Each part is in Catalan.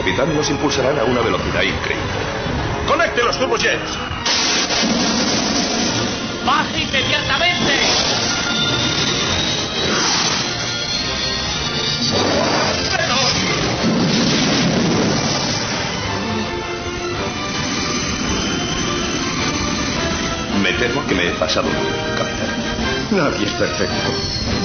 capitán, nos impulsarán a una velocidad increíble. ¡Conecte los turbojets! ¡Baje inmediatamente! Me temo que me he pasado, capitán. Nadie es perfecto.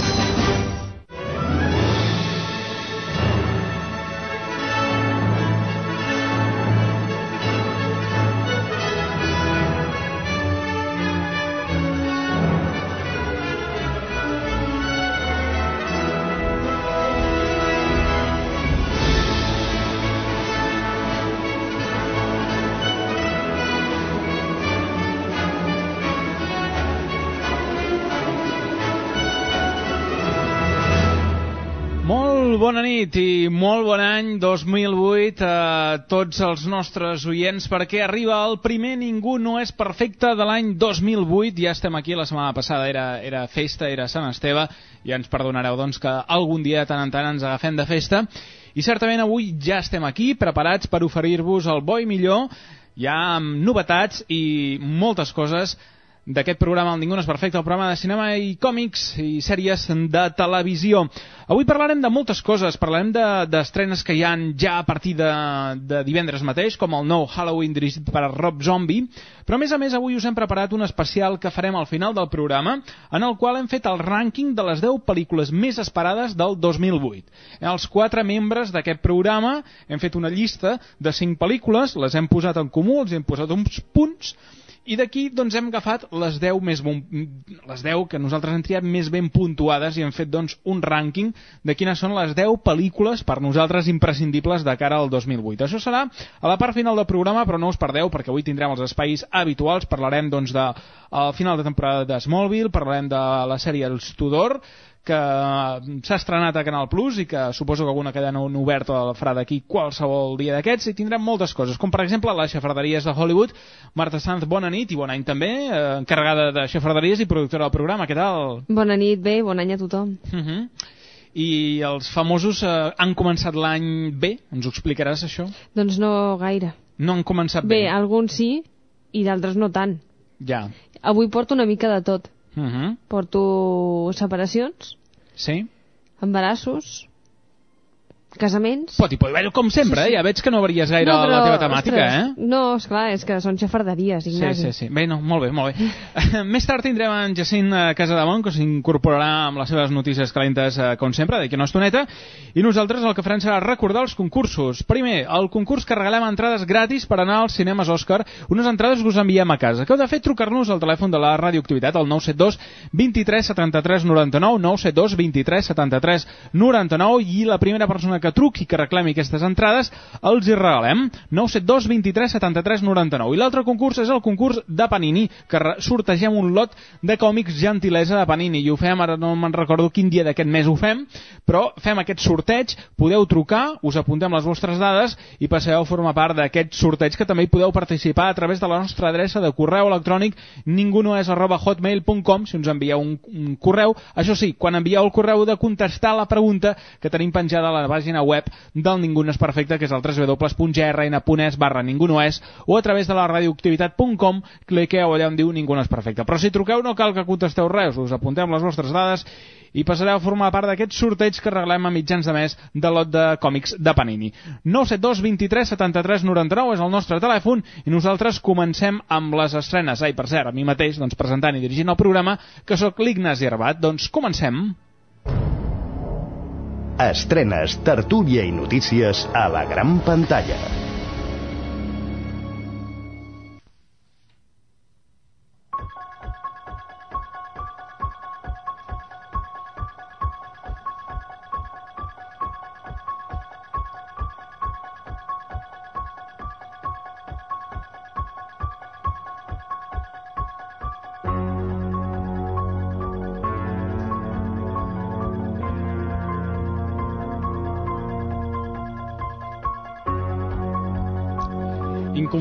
Bona nit i molt bon any 2008 a tots els nostres oients perquè arriba el primer Ningú no és perfecte de l'any 2008 ja estem aquí, la setmana passada era, era festa, era Sant Esteve ja ens perdonareu doncs que algun dia de tant en tant ens agafem de festa. I certament avui ja estem aquí preparats per oferir-vos el bo i millor ja amb novetats i moltes coses d'aquest programa El Ningú no és perfecte, el programa de cinema i còmics i sèries de televisió. Avui parlarem de moltes coses, parlarem d'estrenes de, que hi han ja a partir de, de divendres mateix, com el nou Halloween dirigit per Rob Zombie, però a més a més avui us hem preparat un especial que farem al final del programa, en el qual hem fet el rànquing de les 10 pel·lícules més esperades del 2008. Els quatre membres d'aquest programa hem fet una llista de 5 pel·lícules, les hem posat en comú, els hem posat uns punts, i d'aquí doncs, hem agafat les 10, més bon, les 10 que nosaltres hem triat més ben puntuades i hem fet doncs, un rànquing de quines són les 10 pel·lícules per nosaltres imprescindibles de cara al 2008. Això serà a la part final del programa, però no us perdeu perquè avui tindrem els espais habituals, parlarem doncs, de, al final de temporada de Smallville, parlarem de la sèrie Els Tudor, que s'ha estrenat a Canal Plus i que suposo que alguna cadena oberta el farà d'aquí qualsevol dia d'aquests i tindrem moltes coses, com per exemple les xafarderies de Hollywood. Marta Sanz, bona nit i bon any també, eh, encarregada de xafarderies i productora del programa, què tal? Bona nit, bé, bon any a tothom. Uh -huh. I els famosos eh, han començat l'any bé? Ens ho explicaràs, això? Doncs no gaire. No han començat bé? Bé, alguns sí i d'altres no tant. Ja. Avui porto una mica de tot. Uh -huh. Porto separacions, Sí? embarassos, casaments... Pot, hi pot haver com sempre, Sí, sí. eh? Ja veig que no varies gaire no, la teva temàtica, ostres, eh? No, esclar, és que són xafarderies, Sí, Ignasi. sí, sí. Bé, no, molt bé, molt bé. Més tard tindrem en Jacint eh, Casademont, que s'incorporarà amb les seves notícies calentes, eh, com sempre, d'aquí una estoneta, i nosaltres el que farem serà recordar els concursos. Primer, el concurs que regalem entrades gratis per anar als cinemes Òscar. Unes entrades que us enviem a casa. Que heu de fer? Trucar-nos al telèfon de la radioactivitat, al 972 23 73 99, 972 23 73 99, i la primera persona que truqui que reclami aquestes entrades els hi regalem 972 23 73 99 i l'altre concurs és el concurs de Panini que sortegem un lot de còmics gentilesa de Panini. I ho fem, ara no me'n recordo quin dia d'aquest mes ho fem però fem aquest sorteig, podeu trucar us apuntem les vostres dades i passeu a formar part d'aquest sorteig que també hi podeu participar a través de la nostra adreça de correu electrònic ningunoes arroba hotmail.com si ens envieu un, un correu. Això sí, quan envieu el correu de contestar la pregunta que tenim penjada a la pàgina web del Ningú no és perfecte, que és el www.grn.es barra ningú no és, o a través de la radioactivitat.com, cliqueu allà on diu ningú no és perfecte. Però si truqueu no cal que contesteu res, us apuntem les vostres dades i passareu a formar part d'aquest sorteig que reglem a mitjans de mes de lot de còmics de Panini. 972 23 73 99 és el nostre telèfon i nosaltres comencem amb les estrenes. Ai, per cert, a mi mateix, doncs, presentant i dirigint el programa, que sóc l'Ignasi Arbat. Doncs comencem. Estrenes, tertúlia i notícies a la gran pantalla.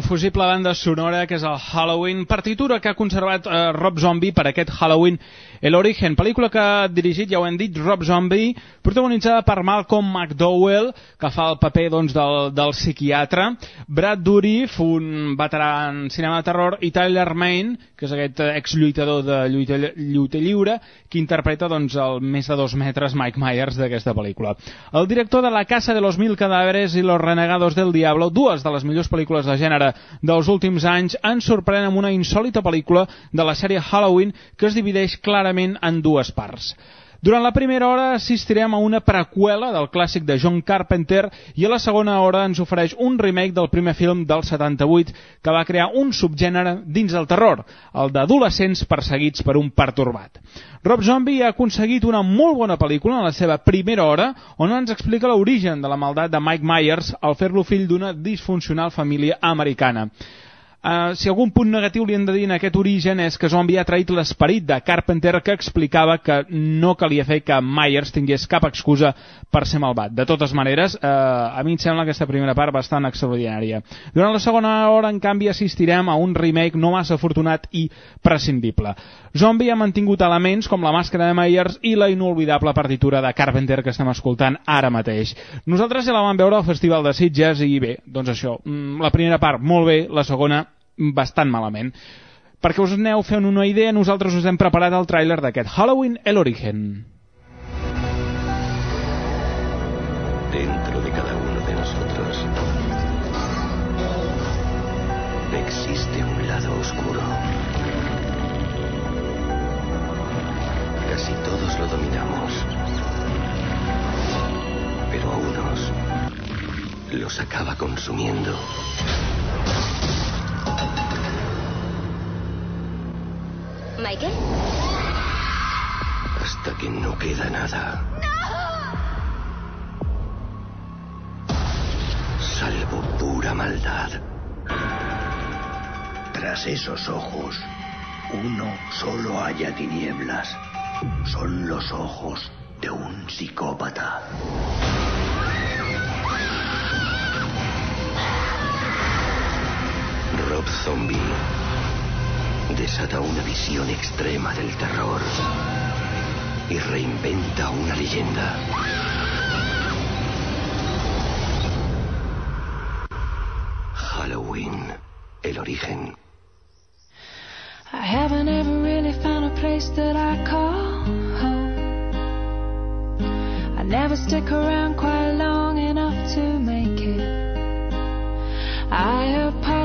Inconfusible banda sonora que és el Halloween, partitura que ha conservat eh, Rob Zombie per aquest Halloween El Origen, pel·lícula que ha dirigit, ja ho hem dit, Rob Zombie, protagonitzada per Malcolm McDowell, que fa el paper doncs, del, del psiquiatre, Brad Dourif, un veterà en cinema de terror, i Tyler Main, que és aquest exlluitador de lluita, lluita lliure, que interpreta doncs, el més de dos metres Mike Myers d'aquesta pel·lícula. El director de La Casa de los Mil Cadáveres i Los Renegados del Diablo, dues de les millors pel·lícules de gènere dels últims anys, ens sorprèn amb una insòlita pel·lícula de la sèrie Halloween que es divideix clarament en dues parts. Durant la primera hora assistirem a una preqüela del clàssic de John Carpenter i a la segona hora ens ofereix un remake del primer film del 78 que va crear un subgènere dins del terror, el d'adolescents perseguits per un pertorbat. Rob Zombie ha aconseguit una molt bona pel·lícula en la seva primera hora on ens explica l'origen de la maldat de Mike Myers al fer-lo fill d'una disfuncional família americana. Uh, si algun punt negatiu li hem de dir en aquest origen és que Zombie ha traït l'esperit de Carpenter que explicava que no calia fer que Myers tingués cap excusa per ser malvat. De totes maneres, uh, a mi em sembla aquesta primera part bastant extraordinària. Durant la segona hora, en canvi, assistirem a un remake no massa afortunat i prescindible. Zombie ha mantingut elements com la màscara de Myers i la inolvidable partitura de Carpenter que estem escoltant ara mateix. Nosaltres ja la vam veure al Festival de Sitges i bé, doncs això, mm, la primera part molt bé, la segona bastant malament. Perquè us aneu fent una idea, nosaltres us hem preparat el tràiler d'aquest Halloween El Origen. Dentro de cada uno de nosotros existe un lado oscuro. Casi todos lo dominamos. Pero a unos los acaba consumiendo. ¿Michael? Hasta que no queda nada. Salvo pura maldad. Tras esos ojos, uno solo haya tinieblas. Son los ojos de un psicópata. Rob Zombie desata una visión extrema del terror y reinventa una leyenda. Halloween, el origen. I haven't ever really found a place that I call home. I never stick around quite long enough to make it.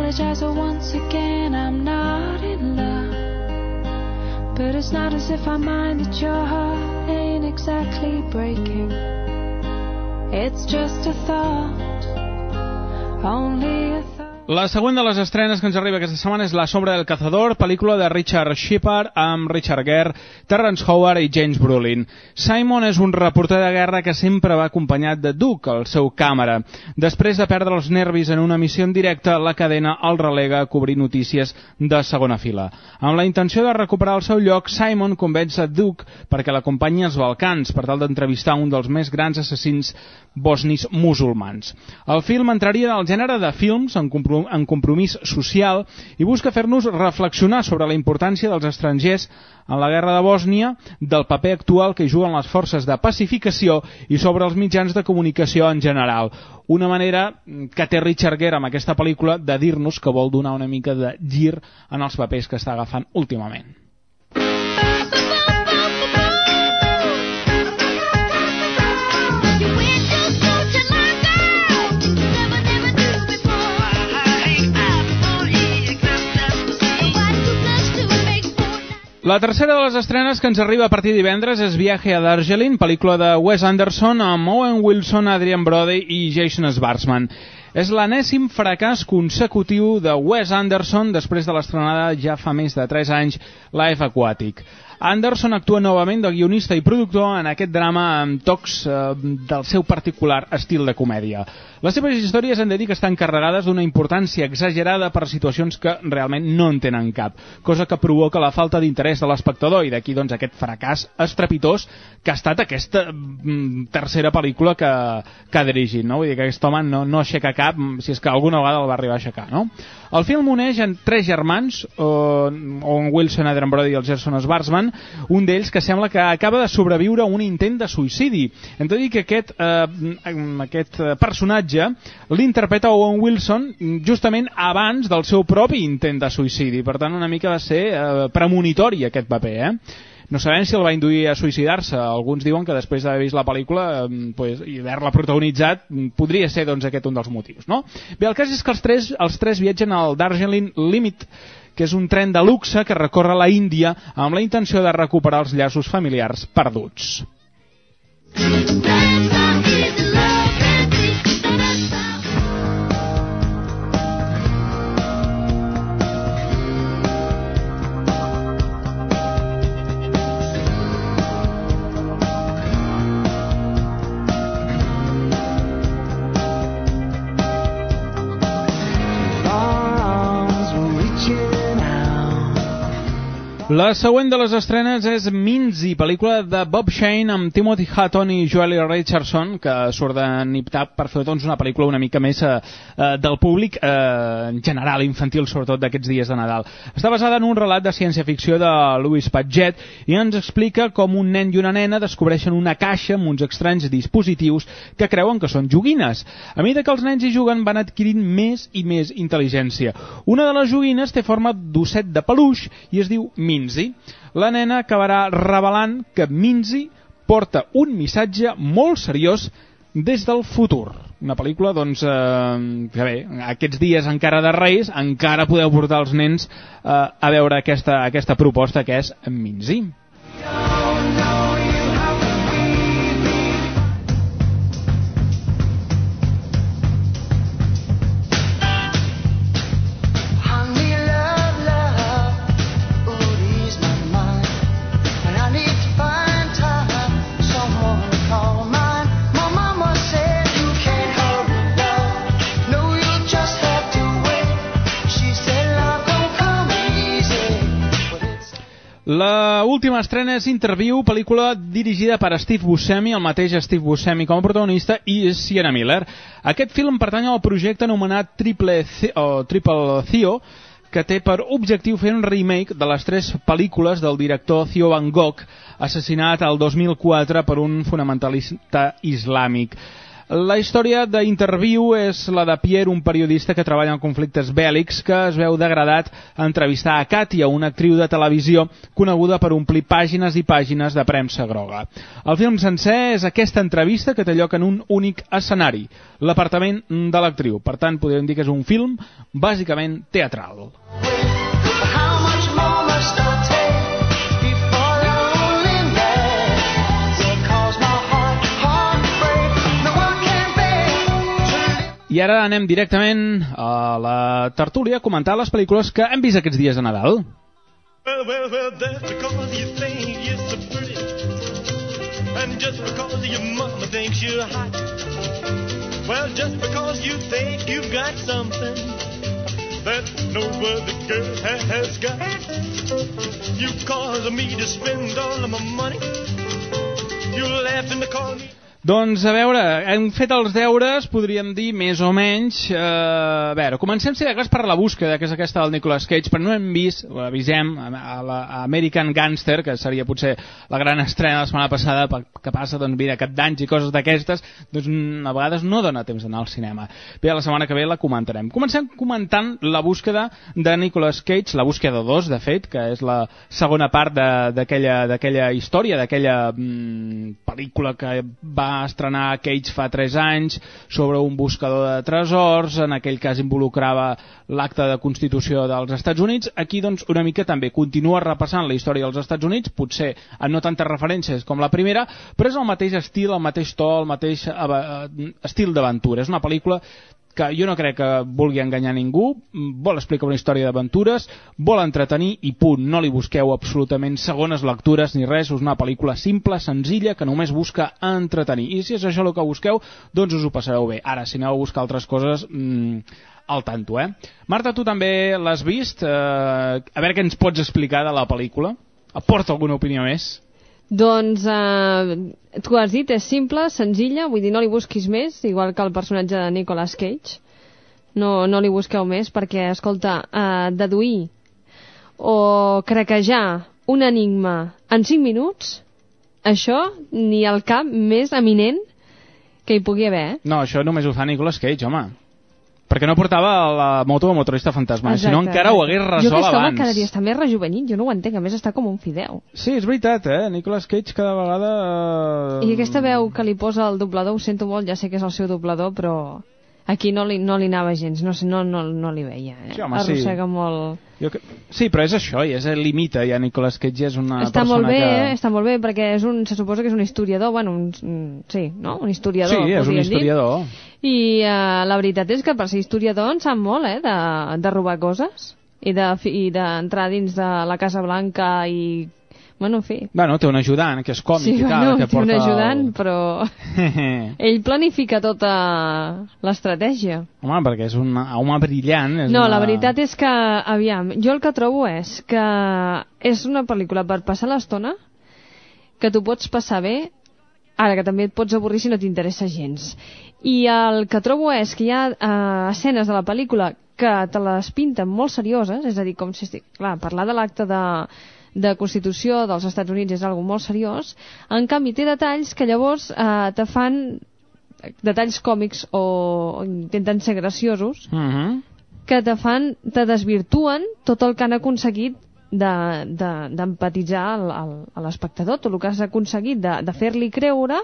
Apologize once again, I'm not in love. But it's not as if I mind that your heart ain't exactly breaking. It's just a thought, only a thought. La següent de les estrenes que ens arriba aquesta setmana és La sombra del cazador, pel·lícula de Richard Shepard amb Richard Gere, Terrence Howard i James Brolin. Simon és un reporter de guerra que sempre va acompanyat de Duke, el seu càmera. Després de perdre els nervis en una missió en directe, la cadena el relega a cobrir notícies de segona fila. Amb la intenció de recuperar el seu lloc, Simon convenç a Duke perquè l'acompanyi als Balcans per tal d'entrevistar un dels més grans assassins bosnis musulmans. El film entraria en el gènere de films en compromís en compromís social i busca fer-nos reflexionar sobre la importància dels estrangers en la guerra de Bòsnia, del paper actual que juguen les forces de pacificació i sobre els mitjans de comunicació en general. Una manera que té Richard Gere amb aquesta pel·lícula de dir-nos que vol donar una mica de gir en els papers que està agafant últimament. La tercera de les estrenes que ens arriba a partir divendres és Viaje a Darjeeling, pel·lícula de Wes Anderson amb Owen Wilson, Adrian Brody i Jason Schwartzman. És l'anèsim fracàs consecutiu de Wes Anderson després de l'estrenada ja fa més de 3 anys Life Aquatic. Anderson actua novament de guionista i productor en aquest drama amb tocs eh, del seu particular estil de comèdia. Les seves històries han de dir que estan carregades d'una importància exagerada per situacions que realment no en tenen cap, cosa que provoca la falta d'interès de l'espectador i d'aquí doncs aquest fracàs estrepitós que ha estat aquesta mm, tercera pel·lícula que, que ha dirigit, no? Vull dir que aquest home no, no aixeca cap, si és que alguna vegada el va arribar a aixecar, no? El film uneix en tres germans, Owen Wilson, Adrian Brody i el Gerson Schwartzman, un d'ells que sembla que acaba de sobreviure a un intent de suïcidi. Hem de dir que aquest, eh, aquest personatge l'interpreta Owen Wilson justament abans del seu propi intent de suïcidi. Per tant, una mica va ser eh, premonitori aquest paper, eh? No sabem si el va induir a suïcidar-se. Alguns diuen que després d'haver vist la pel·lícula pues, i haver-la protagonitzat podria ser doncs, aquest un dels motius. No? Bé, el cas és que els tres, els tres viatgen al Darjeeling Limit, que és un tren de luxe que recorre la Índia amb la intenció de recuperar els llaços familiars perduts. La següent de les estrenes és Minzy, pel·lícula de Bob Shane amb Timothy Hutton i Joely Richardson, que surt de Nip-Tap per fer doncs, una pel·lícula una mica més eh, eh, del públic eh, en general, infantil, sobretot d'aquests dies de Nadal. Està basada en un relat de ciència-ficció de Louis Padgett i ens explica com un nen i una nena descobreixen una caixa amb uns estranys dispositius que creuen que són joguines. A mesura que els nens hi juguen van adquirint més i més intel·ligència. Una de les joguines té forma d'osset de peluix i es diu Minzy Minzy, la nena acabarà revelant que Minzy porta un missatge molt seriós des del futur. Una pel·lícula, doncs, eh, que bé, aquests dies encara de Reis, encara podeu portar els nens eh, a veure aquesta, aquesta proposta que és Minzy. La última estrena és Interview, pel·lícula dirigida per Steve Buscemi, el mateix Steve Buscemi com a protagonista, i Sienna Miller. Aquest film pertany al projecte anomenat Triple, C o Triple Theo, que té per objectiu fer un remake de les tres pel·lícules del director Theo Van Gogh, assassinat el 2004 per un fonamentalista islàmic. La història d'Interview és la de Pierre, un periodista que treballa en conflictes bèl·lics, que es veu degradat a entrevistar a Katia, una actriu de televisió coneguda per omplir pàgines i pàgines de premsa groga. El film sencer és aquesta entrevista que té lloc en un únic escenari, l'apartament de l'actriu. Per tant, podríem dir que és un film bàsicament teatral. I ara anem directament a la tertúlia a comentar les pel·lícules que hem vist aquests dies de Nadal. Well, well, well, that's because you think you're so pretty And just because your mama thinks you're hot. Well, just because you think you've got something That no other girl has got. You cause me to spend all of my money. You laughed in the corner doncs, a veure, hem fet els deures, podríem dir, més o menys. Eh, a veure, comencem, si de per la búsqueda, que és aquesta del Nicolas Cage, però no hem vist, ho avisem, a la American Gangster, que seria potser la gran estrena de la setmana passada, que passa, doncs, mira, cap d'anys i coses d'aquestes, doncs a vegades no dona temps d'anar al cinema. Bé, la setmana que ve la comentarem. Comencem comentant la búsqueda de Nicolas Cage, la búsqueda 2, de fet, que és la segona part d'aquella història, d'aquella mm, pel·lícula que va estrenar Cage fa 3 anys sobre un buscador de tresors, en aquell cas involucrava l'acte de Constitució dels Estats Units. Aquí doncs una mica també continua repassant la història dels Estats Units, potser amb no tantes referències com la primera, però és el mateix estil, el mateix to, el mateix eh, estil d'aventura. És una pel·lícula que jo no crec que vulgui enganyar ningú, vol explicar una història d'aventures, vol entretenir i punt, no li busqueu absolutament segones lectures ni res, és una pel·lícula simple, senzilla, que només busca entretenir. I si és això el que busqueu, doncs us ho passareu bé. Ara, si aneu a buscar altres coses, mmm, al tanto, eh? Marta, tu també l'has vist, eh, a veure què ens pots explicar de la pel·lícula. Aporta alguna opinió més? Doncs, eh, tu has dit, és simple, senzilla, vull dir, no li busquis més, igual que el personatge de Nicolas Cage. No, no li busqueu més, perquè, escolta, eh, deduir o craquejar un enigma en 5 minuts, això ni el cap més eminent que hi pugui haver, eh? No, això només ho fa Nicolas Cage, home. Perquè no portava la moto de motorista fantasma, Exacte. si no encara ho hagués resolt abans. Jo aquest home cada dia està més rejuvenit, jo no ho entenc, a més està com un fideu. Sí, és veritat, eh? Nicolas Cage cada vegada... I aquesta veu que li posa el doblador, ho sento molt, ja sé que és el seu doblador, però aquí no li, no li anava gens, no, no, no, no li veia, eh? Sí, home, Arrossega sí. molt... Jo que... Sí, però és això, i és el limita, ja Nicolas Cage és una està persona molt bé, que... eh? Està molt bé, perquè és un, se suposa que és un historiador, bueno, un, sí, no? Un historiador, Sí, és un historiador. Dir. I uh, la veritat és que per ser historiador en sap molt, eh? De, de robar coses i d'entrar de, dins de la Casa Blanca i Bueno, en fi. Bueno, té un ajudant, que és còmic sí, i tal. Bueno, que té porta un ajudant, el... però... ell planifica tota l'estratègia. Home, perquè és un home brillant. És no, una... la veritat és que, aviam, jo el que trobo és que és una pel·lícula per passar l'estona, que tu pots passar bé, ara que també et pots avorrir si no t'interessa gens. I el que trobo és que hi ha uh, escenes de la pel·lícula que te les pinten molt serioses, és a dir, com si estic... Clar, parlar de l'acte de de Constitució dels Estats Units és algo molt seriós, en canvi té detalls que llavors eh, te fan detalls còmics o, intenten ser graciosos uh -huh. que te fan, te desvirtuen tot el que han aconseguit d'empatitzar de, de, a l'espectador, tot el que has aconseguit de, de fer-li creure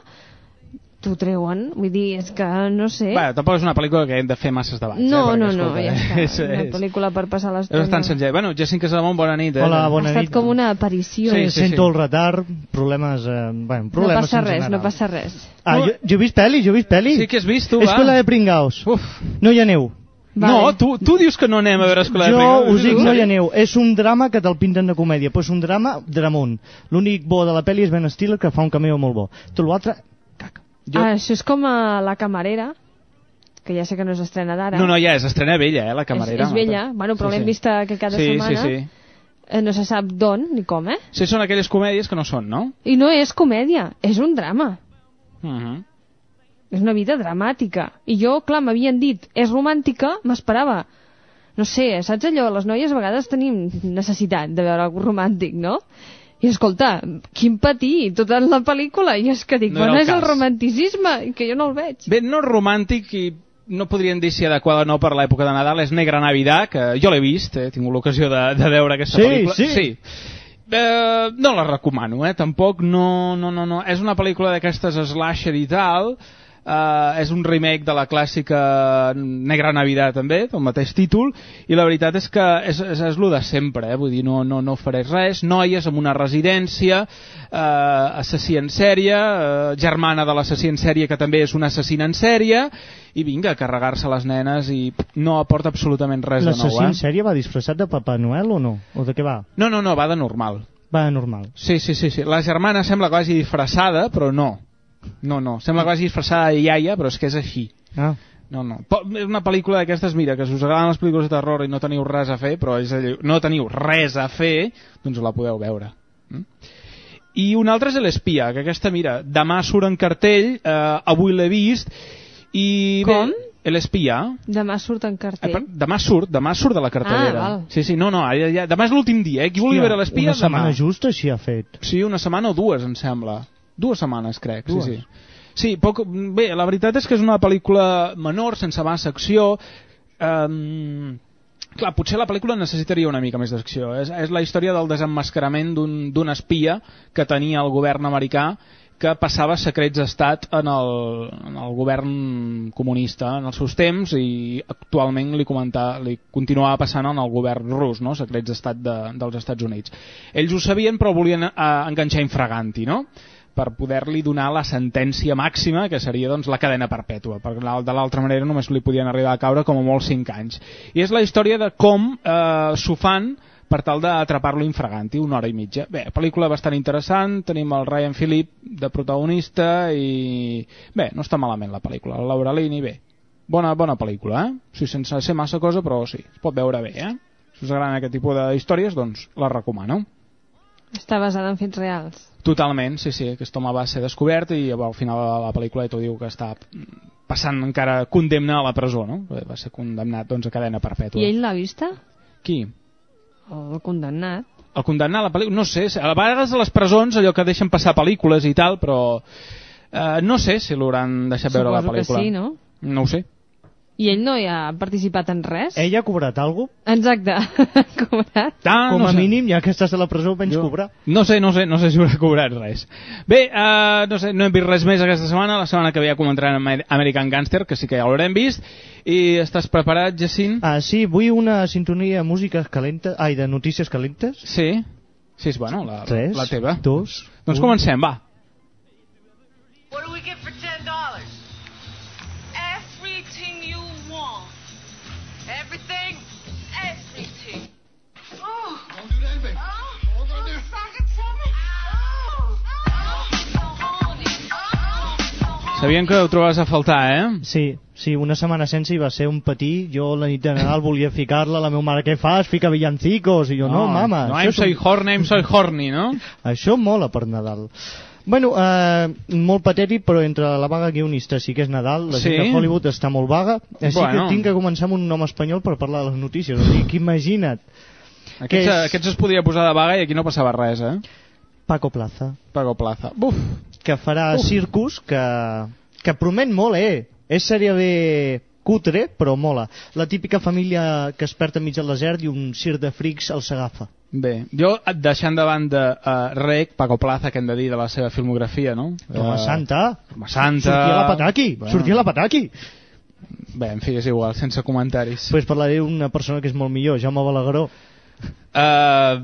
t'ho treuen, vull dir, és que no sé... Bé, tampoc és una pel·lícula que hem de fer masses debats, no, eh? No, escolta, no, ja està, és, una és, pel·lícula per passar l'estona. És bastant senzill. Bueno, Jacint Casademont, bona nit. Eh? Hola, bona nit. Ha estat com una aparició. Sí, sí, Sento sí. el retard, problemes... Eh, bueno, problemes no passa res, general. no passa res. Ah, jo, jo he vist pel·li, jo he vist pel·li. Sí que has vist, tu, va. Escola de pringaos. Uf. No hi aneu. Vale. No, tu, tu dius que no anem a veure Escola jo de Pringaus. Jo us dic, no hi aneu. És un drama que te'l pinten de comèdia, però és un drama dramont. L'únic bo de la pel·li és Ben Stiller, que fa un cameo molt bo. Tot l'altre, jo... Ah, això és com a La camarera, que ja sé que no és estrena d'ara. No, no, ja és estrena vella, eh, La camarera. És, és vella, bueno, però sí, l'hem sí. vista que cada sí, setmana... Sí, sí, eh, no se sap d'on ni com, eh? Sí, són aquelles comèdies que no són, no? I no és comèdia, és un drama. Uh -huh. És una vida dramàtica. I jo, clar, m'havien dit, és romàntica, m'esperava. No sé, saps allò? Les noies a vegades tenim necessitat de veure algú romàntic, no? I escolta, quin patir tota la pel·lícula. I és que dic, no on és el, el romanticisme? Que jo no el veig. Bé, no romàntic i no podríem dir si adequada o no per l'època de Nadal, és Negra Navidad, que jo l'he vist, he tingut l'ocasió de, de veure aquesta sí, pel·lícula. Sí, sí. Eh, no la recomano, eh? tampoc, no, no, no, no. És una pel·lícula d'aquestes slasher i tal, Uh, és un remake de la clàssica Negra Navidad també, del mateix títol i la veritat és que és, és, és el de sempre eh? vull dir, no, no, no faré res noies amb una residència uh, assassí en sèrie uh, germana de l'assassí en sèrie que també és una assassina en sèrie i vinga, a carregar-se les nenes i no aporta absolutament res de nou l'assassí eh? en sèrie va disfressat de Papa Noel o no? o de què va? no, no, no, va de normal va de normal sí, sí, sí, sí. la germana sembla que vagi disfressada però no no, no, sembla que vagi disfressada de iaia, però és que és així. Ah. No, no. És una pel·lícula d'aquestes, mira, que si us agraden les pel·lícules de terror i no teniu res a fer, però és allò, no teniu res a fer, doncs la podeu veure. Mm? I una altra és l'espia, que aquesta, mira, demà surt en cartell, eh, avui l'he vist, i... Com? L'espia. Demà surt en cartell. Eh, demà surt, demà surt de la cartellera. Ah, val. Sí, sí, no, no, ja, ja, demà és l'últim dia, eh? Qui vulgui veure l'espia, Una setmana justa així ha fet. Sí, una setmana o dues, em sembla. Dues setmanes, crec. Dues. Sí, sí. Sí, poc, bé, la veritat és que és una pel·lícula menor, sense massa acció. Um, clar, potser la pel·lícula necessitaria una mica més d'acció. És, és la història del desemmascarament d'un espia que tenia el govern americà que passava secrets d'estat en, el, en el govern comunista en els seus temps i actualment li, comentar, li continuava passant en el govern rus, no? secrets d'estat de, dels Estats Units. Ells ho sabien però volien eh, enganxar infraganti, no? Per poder-li donar la sentència màxima, que seria doncs, la cadena perpètua, perquè de l'altra manera només li podien arribar a caure com a molt 5 anys. I és la història de com eh, s'ho fan per tal d'atrapar-lo infraganti, una hora i mitja. Bé, pel·lícula bastant interessant, tenim el Ryan Phillip de protagonista i... Bé, no està malament la pel·lícula, el Laura Linney, bé. Bona, bona pel·lícula, eh? Sí, sense ser massa cosa, però sí, es pot veure bé, eh? Si us agraden aquest tipus de històries, doncs la recomano. Està basada en fets reals. Totalment, sí, sí, aquest home va ser descobert i al final de la pel·lícula t'ho diu que està passant encara condemna a la presó, no? Va ser condemnat doncs, a cadena perpètua. I ell l'ha vista? Qui? El condemnat. El condemnar a la pel·lícula? No sé, a vegades a les presons allò que deixen passar pel·lícules i tal, però eh, no sé si l'hauran deixat veure la Suposo que pel·lícula. sí, no? No ho sé. I ell no hi ha participat en res? Ella ha cobrat alguna Exacte. cobrat? Ah, Com no a sé. mínim, ja que estàs a la presó, menys Jo- cobrar. No sé, no sé, no sé si haurà cobrat res. Bé, uh, no sé, no hem vist res més aquesta setmana. La setmana que ve ja comentarem Amer- American Gangster, que sí que ja l'haurem vist. I estàs preparat, Jacint? Ah, sí, vull una sintonia de música calenta, ai, de notícies calentes. Sí. Sí, és bueno, la, Tres, la teva. dos, Doncs un. comencem, va. What do we get for Sabien que ho trobaves a faltar, eh? Sí, sí, una setmana sense hi va ser un patí, jo la nit de Nadal volia ficar-la, la meva mare, què fas? Fica villancicos, i jo, no, mama. No, I'm soy un- horny, I'm soy horny, no? Això mola per Nadal. Bueno, eh, molt patètic, però entre la vaga guionista sí que és Nadal, la Sí? gent de Hollywood està molt vaga, així Bueno. que tinc que començar amb un nom espanyol per parlar de les notícies, o sigui, que imagina't. Aquests, és? aquests es podia posar de vaga i aquí no passava res, eh? Paco Plaza, Pago Plaza. Buf! Que farà Uf. Circus, que, que promet molt, eh? És sèrie B cutre, però mola. La típica família que es perd enmig del desert i un circ de frics els agafa. Bé, jo deixant de banda uh, Rec, Paco Plaza, que hem de dir de la seva filmografia, no? Home, Eh, Santa, Home, Santa... sortia la pataki, Bueno. sortia la pataki. Bé, en fi, és igual, sense comentaris. Pues parlaré d'una persona que és molt millor, Jaume Balagueró. Uh,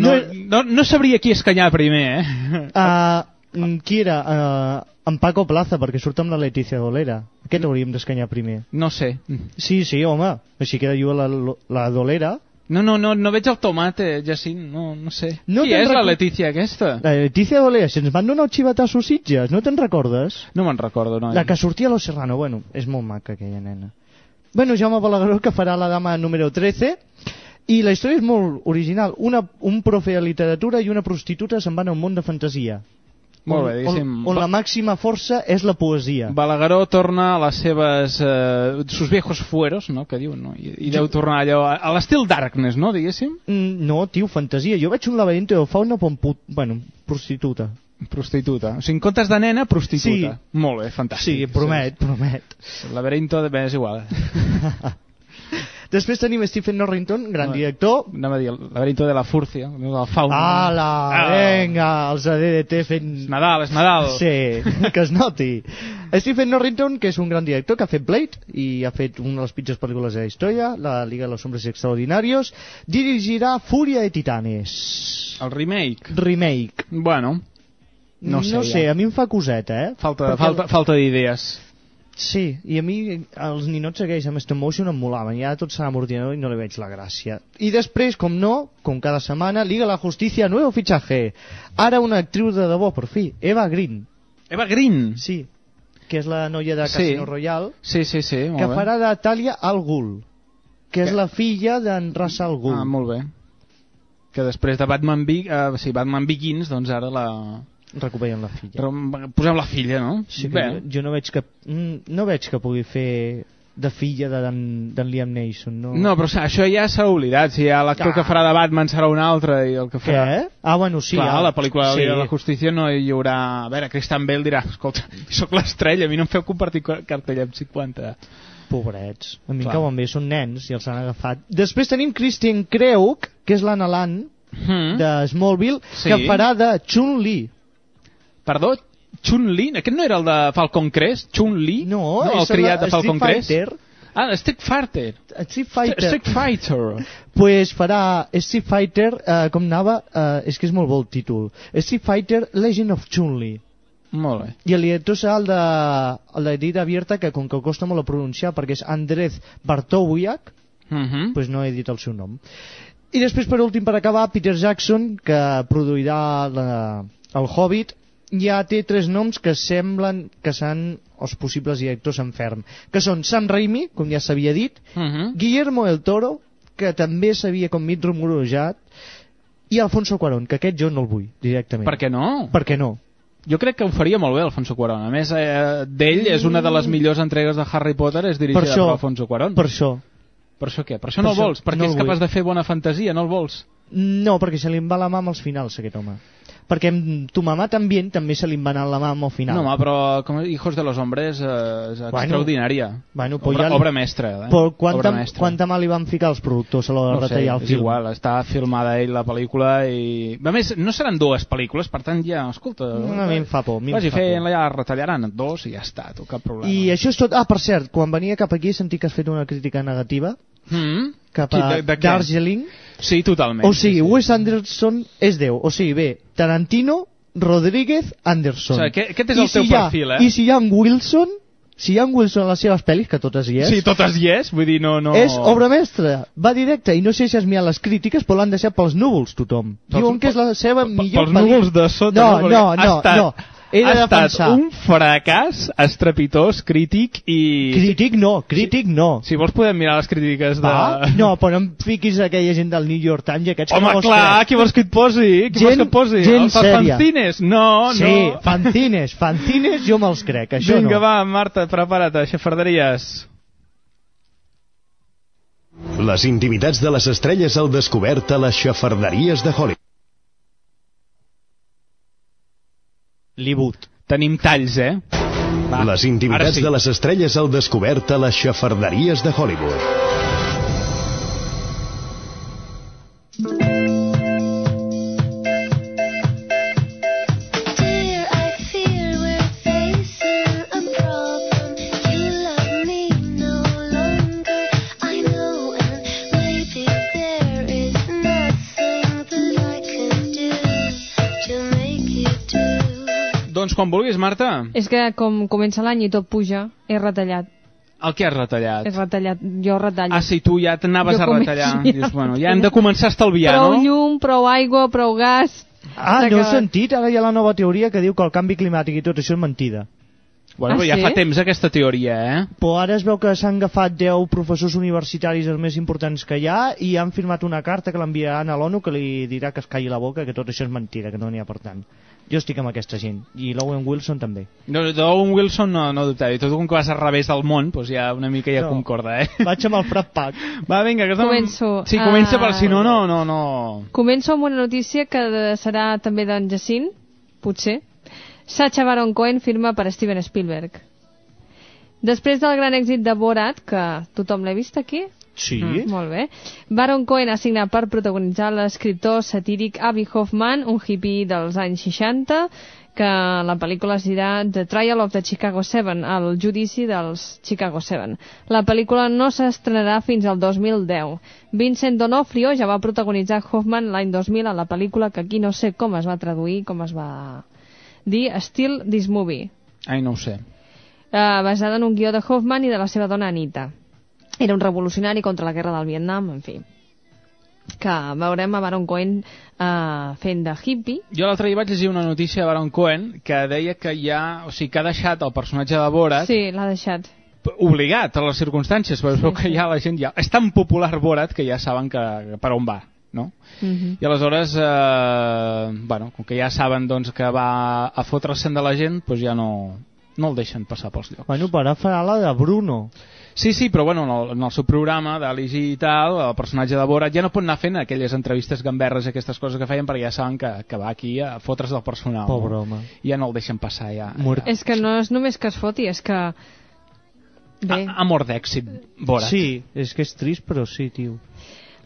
no, no, no sabria qui escanyar primer, eh? Uh, qui era? Uh, en Paco Plaza, perquè surt amb la Letícia Dolera. Aquest hauríem d'escanyar primer. No sé. Sí, sí, home. Així queda jo la, la Dolera. No, no, no, no veig el tomate, Jacint, no, no sé. No Qui és la Letícia aquesta? La Letícia Dolera, si ens van donar el xivatàs a Sitges, no te'n recordes? No me'n recordo, no. La que sortia a Los Serrano, bueno, és molt maca aquella nena. Bueno, Jaume Balagueró que farà la dama número 13 i la història és molt original. Una, un profe de literatura i una prostituta se'n van a un món de fantasia. Molt on, bé, diguéssim. On, on la màxima força és la poesia. Balagueró torna a les seves... Eh, sus viejos fueros, no?, que diuen, no? I, i deu tornar allò... A, a l'estil Darkness, no?, diguéssim? Mm, no, tio, fantasia. Jo veig un laberinto de fauna amb put... Bueno, prostituta. Prostituta. O sigui, en comptes de nena, prostituta. Sí. Molt bé, fantàstic. Sí, promet, promet. El laberinto de... Bé, és igual. Després tenim Stephen Norrington, gran director. Anem a dir, el laberinto de la furcia, de la fauna. Ala, Ah. venga, els de DDT fent... És Nadal, és Nadal. Sí, que es noti. Stephen Norrington, que és un gran director, que ha fet Blade i ha fet una de les pitjors pel·lícules de la història, La Liga de los Hombres Extraordinarios, dirigirà Fúria de Titanes. El remake. Remake. Bueno, no sé, no sé ja. a mi em fa coseta, eh? Falta, Perquè- falta, falta d'idees. Sí, i a mi els ninots aquells amb stop motion em molaven, ja tot serà amb ordinador i no li veig la gràcia. I després, com no, com cada setmana, Liga la Justícia, nuevo fichaje. Ara una actriu de debò, per fi, Eva Green. Eva Green? Sí, que és la noia de Sí. Casino Royale, Sí, sí, sí, molt que bé. farà de Talia Al Ghul, que és la filla d'en Ra's al Ghul. Ah, molt bé. Que després de Batman, Be uh, sí, Batman Begins, doncs ara la... Recuperen la filla. Re- Posem la filla, no? Sí, que jo, jo no veig que mm, no veig que pugui fer de filla d'en d'en Liam Neeson, no? No, però això ja s'ha oblidat. Si ja l'actor Ah. que farà de Batman serà un altre i el que Què? farà... Ah, bueno, sí. Clar, ah, a la pel·lícula sí. de la Justícia no hi haurà... A veure, Christian Bale dirà, escolta, sóc l'estrella, a mi no em feu compartir ca- cartell amb 50... Pobrets. A mi Clar. cauen bé, són nens i els han agafat. Després tenim Christian Kreuk, que és l'Anna Lan, Mm. de Smallville, Sí. que farà de Chun-Li. Perdó? Chun-Li? Aquest no era el de Falcon Crest? Chun-Li? No, no el és criat la de Falcon Crest? Fighter. Ah, Street Fighter. Street Fighter. Street Fighter. pues farà Street Fighter, eh, com anava, eh, és que és molt bo el títol. Street Fighter Legend of Chun-Li. Molt bé. I el director serà el de, el de Edita Abierta, que com que costa molt a pronunciar, perquè és Andrés Bartowiak, Uh -huh. pues no he dit el seu nom. I després, per últim, per acabar, Peter Jackson, que produirà la, el Hobbit, ja té tres noms que semblen que seran els possibles directors en ferm, que són Sam Raimi, com ja s'havia dit, Uh -huh. Guillermo del Toro, que també s'havia com mig rumorejat, i Alfonso Cuarón, que aquest jo no el vull, directament. Per què no? Per què no? Jo crec que ho faria molt bé Alfonso Cuarón. A més, eh, d'ell és una de les millors entregues de Harry Potter, és dirigida Per per, això, Alfonso Cuarón. Per això. Per això què? Per això Per no el això vols? Perquè no el és capaç vull. de fer bona fantasia, no el vols? No, perquè se li va la mà amb els finals, aquest home. Perquè amb Tu mamà també també se li va anar la mà amb el final. No, home, però com Hijos de los Hombres eh, és extraordinària. Bueno, pues obra, ja li- obra mestra. Eh? Però quanta, obra mestra. quanta mà li van ficar els productors a l'hora no de sé, retallar el és film? igual, està filmada ell la pel·lícula i... A més, no seran dues pel·lícules, per tant ja, escolta... A mi em fa por, mi Vagi fa fent, ja retallaran dos i ja està, tu, cap problema. I això és tot... Ah, per cert, quan venia cap aquí he sentit que has fet una crítica negativa Mm? cap a de- de? Darjeeling. Sí, totalment. O sigui, Wes Anderson és Déu. O sigui, bé, Tarantino, Rodríguez, Anderson. O sigui, aquest- aquest és el I teu ha, perfil, eh? I si hi ha en Wilson, si hi ha en Wilson a les seves pel·lis, que totes hi és, Sí, totes hi és, vull dir, no... no... és obra mestra, va directe, i no sé si has mirat les crítiques, però l'han deixat pels núvols tothom. Pels- Diuen que és la seva millor Pels pel·lícula. núvols de sota. No, no, no, estat, no. He de ha estat defensar. un fracàs estrepitós, crític i... Crític no, crític no. Si vols podem mirar les crítiques de... Ah, no, però no em fiquis aquella gent del New York Times i aquests que Home, no vols clar, crec. qui vols que et posi? Qui vols Gent- que et posi? gent Els sèria. fanzines? No, Sí, no. fanzines, fanzines jo me'ls crec, això Vinga, no. va, Marta, prepara't, xafarderies. Les intimitats de les estrelles al descobert a les xafarderies de Hollywood. Libut. Tenim talls, eh? Va, les intimitats sí. de les estrelles al descobert a les xafarderies de Hollywood. Vulguis, Marta. És que com comença l'any i tot puja, he retallat. El que has retallat? He retallat, jo retallo. Ah, sí, tu ja t'anaves a retallar. ja. Dius, bueno, ja hem de començar a estalviar, prou no? llum, prou aigua, prou gas... Ah, no he sentit, ara hi ha la nova teoria que diu que el canvi climàtic i tot això és mentida. Bueno, Ah, però ja sí? fa temps aquesta teoria, eh? Però ara es veu que s'han agafat 10 professors universitaris els més importants que hi ha i han firmat una carta que l'enviaran a l'ONU que li dirà que es calli la boca, que tot això és mentida, que no n'hi ha per tant. Jo estic amb aquesta gent, i l'Owen Wilson també. No, d'Owen Wilson no, no dubtaré. I tot com que vas al revés del món, doncs ja una mica ja No. concorda, eh? Vaig amb el Frat Pack. Va, vinga, que estem... Començo. Sí, comença, Ah. però si no, no, no, no... Començo amb una notícia que serà també d'en Jacint, potser. Sacha Baron Cohen firma per Steven Spielberg. Després del gran èxit de Borat, que tothom l'ha vist aquí, Sí? Mm, molt bé. Baron Cohen ha signat per protagonitzar l'escriptor satíric Avi Hoffman, un hippie dels anys 60, que la pel·lícula es dirà The Trial of the Chicago Seven, el judici dels Chicago Seven. La pel·lícula no s'estrenarà fins al 2010. Vincent D'Onofrio ja va protagonitzar Hoffman l'any 2000 a la pel·lícula que aquí no sé com es va traduir, com es va dir, Still This Movie Ai, no ho sé. eh, basada en un guió de Hoffman i de la seva dona Anita. Era un revolucionari contra la guerra del Vietnam, en fi. Que veurem a Baron Cohen eh, fent de hippie. Jo l'altre dia vaig llegir una notícia de Baron Cohen que deia que ja... O sigui, que ha deixat el personatge de Borat Sí, l'ha deixat. obligat a les circumstàncies, però es veu que ja la gent ja... És tan popular Borat que ja saben que, que per on va, no? Mm -hmm. I aleshores, eh, bueno, com que ja saben doncs, que va a fotre-se'n de la gent, doncs ja no, no el deixen passar pels llocs. Bueno, però farà la de Bruno. Sí, sí, però bueno, en el, en el seu programa d'Aligi i tal, el personatge de Borat ja no pot anar fent aquelles entrevistes gamberres i aquestes coses que feien perquè ja saben que, que va aquí a fotre's del personal. Pobre no? home. I ja no el deixen passar, ja. Mort. ja. És que no és només que es foti, és que... Bé, Ha, ha mort d'èxit, Borat. Sí, és que és trist, però sí, tio.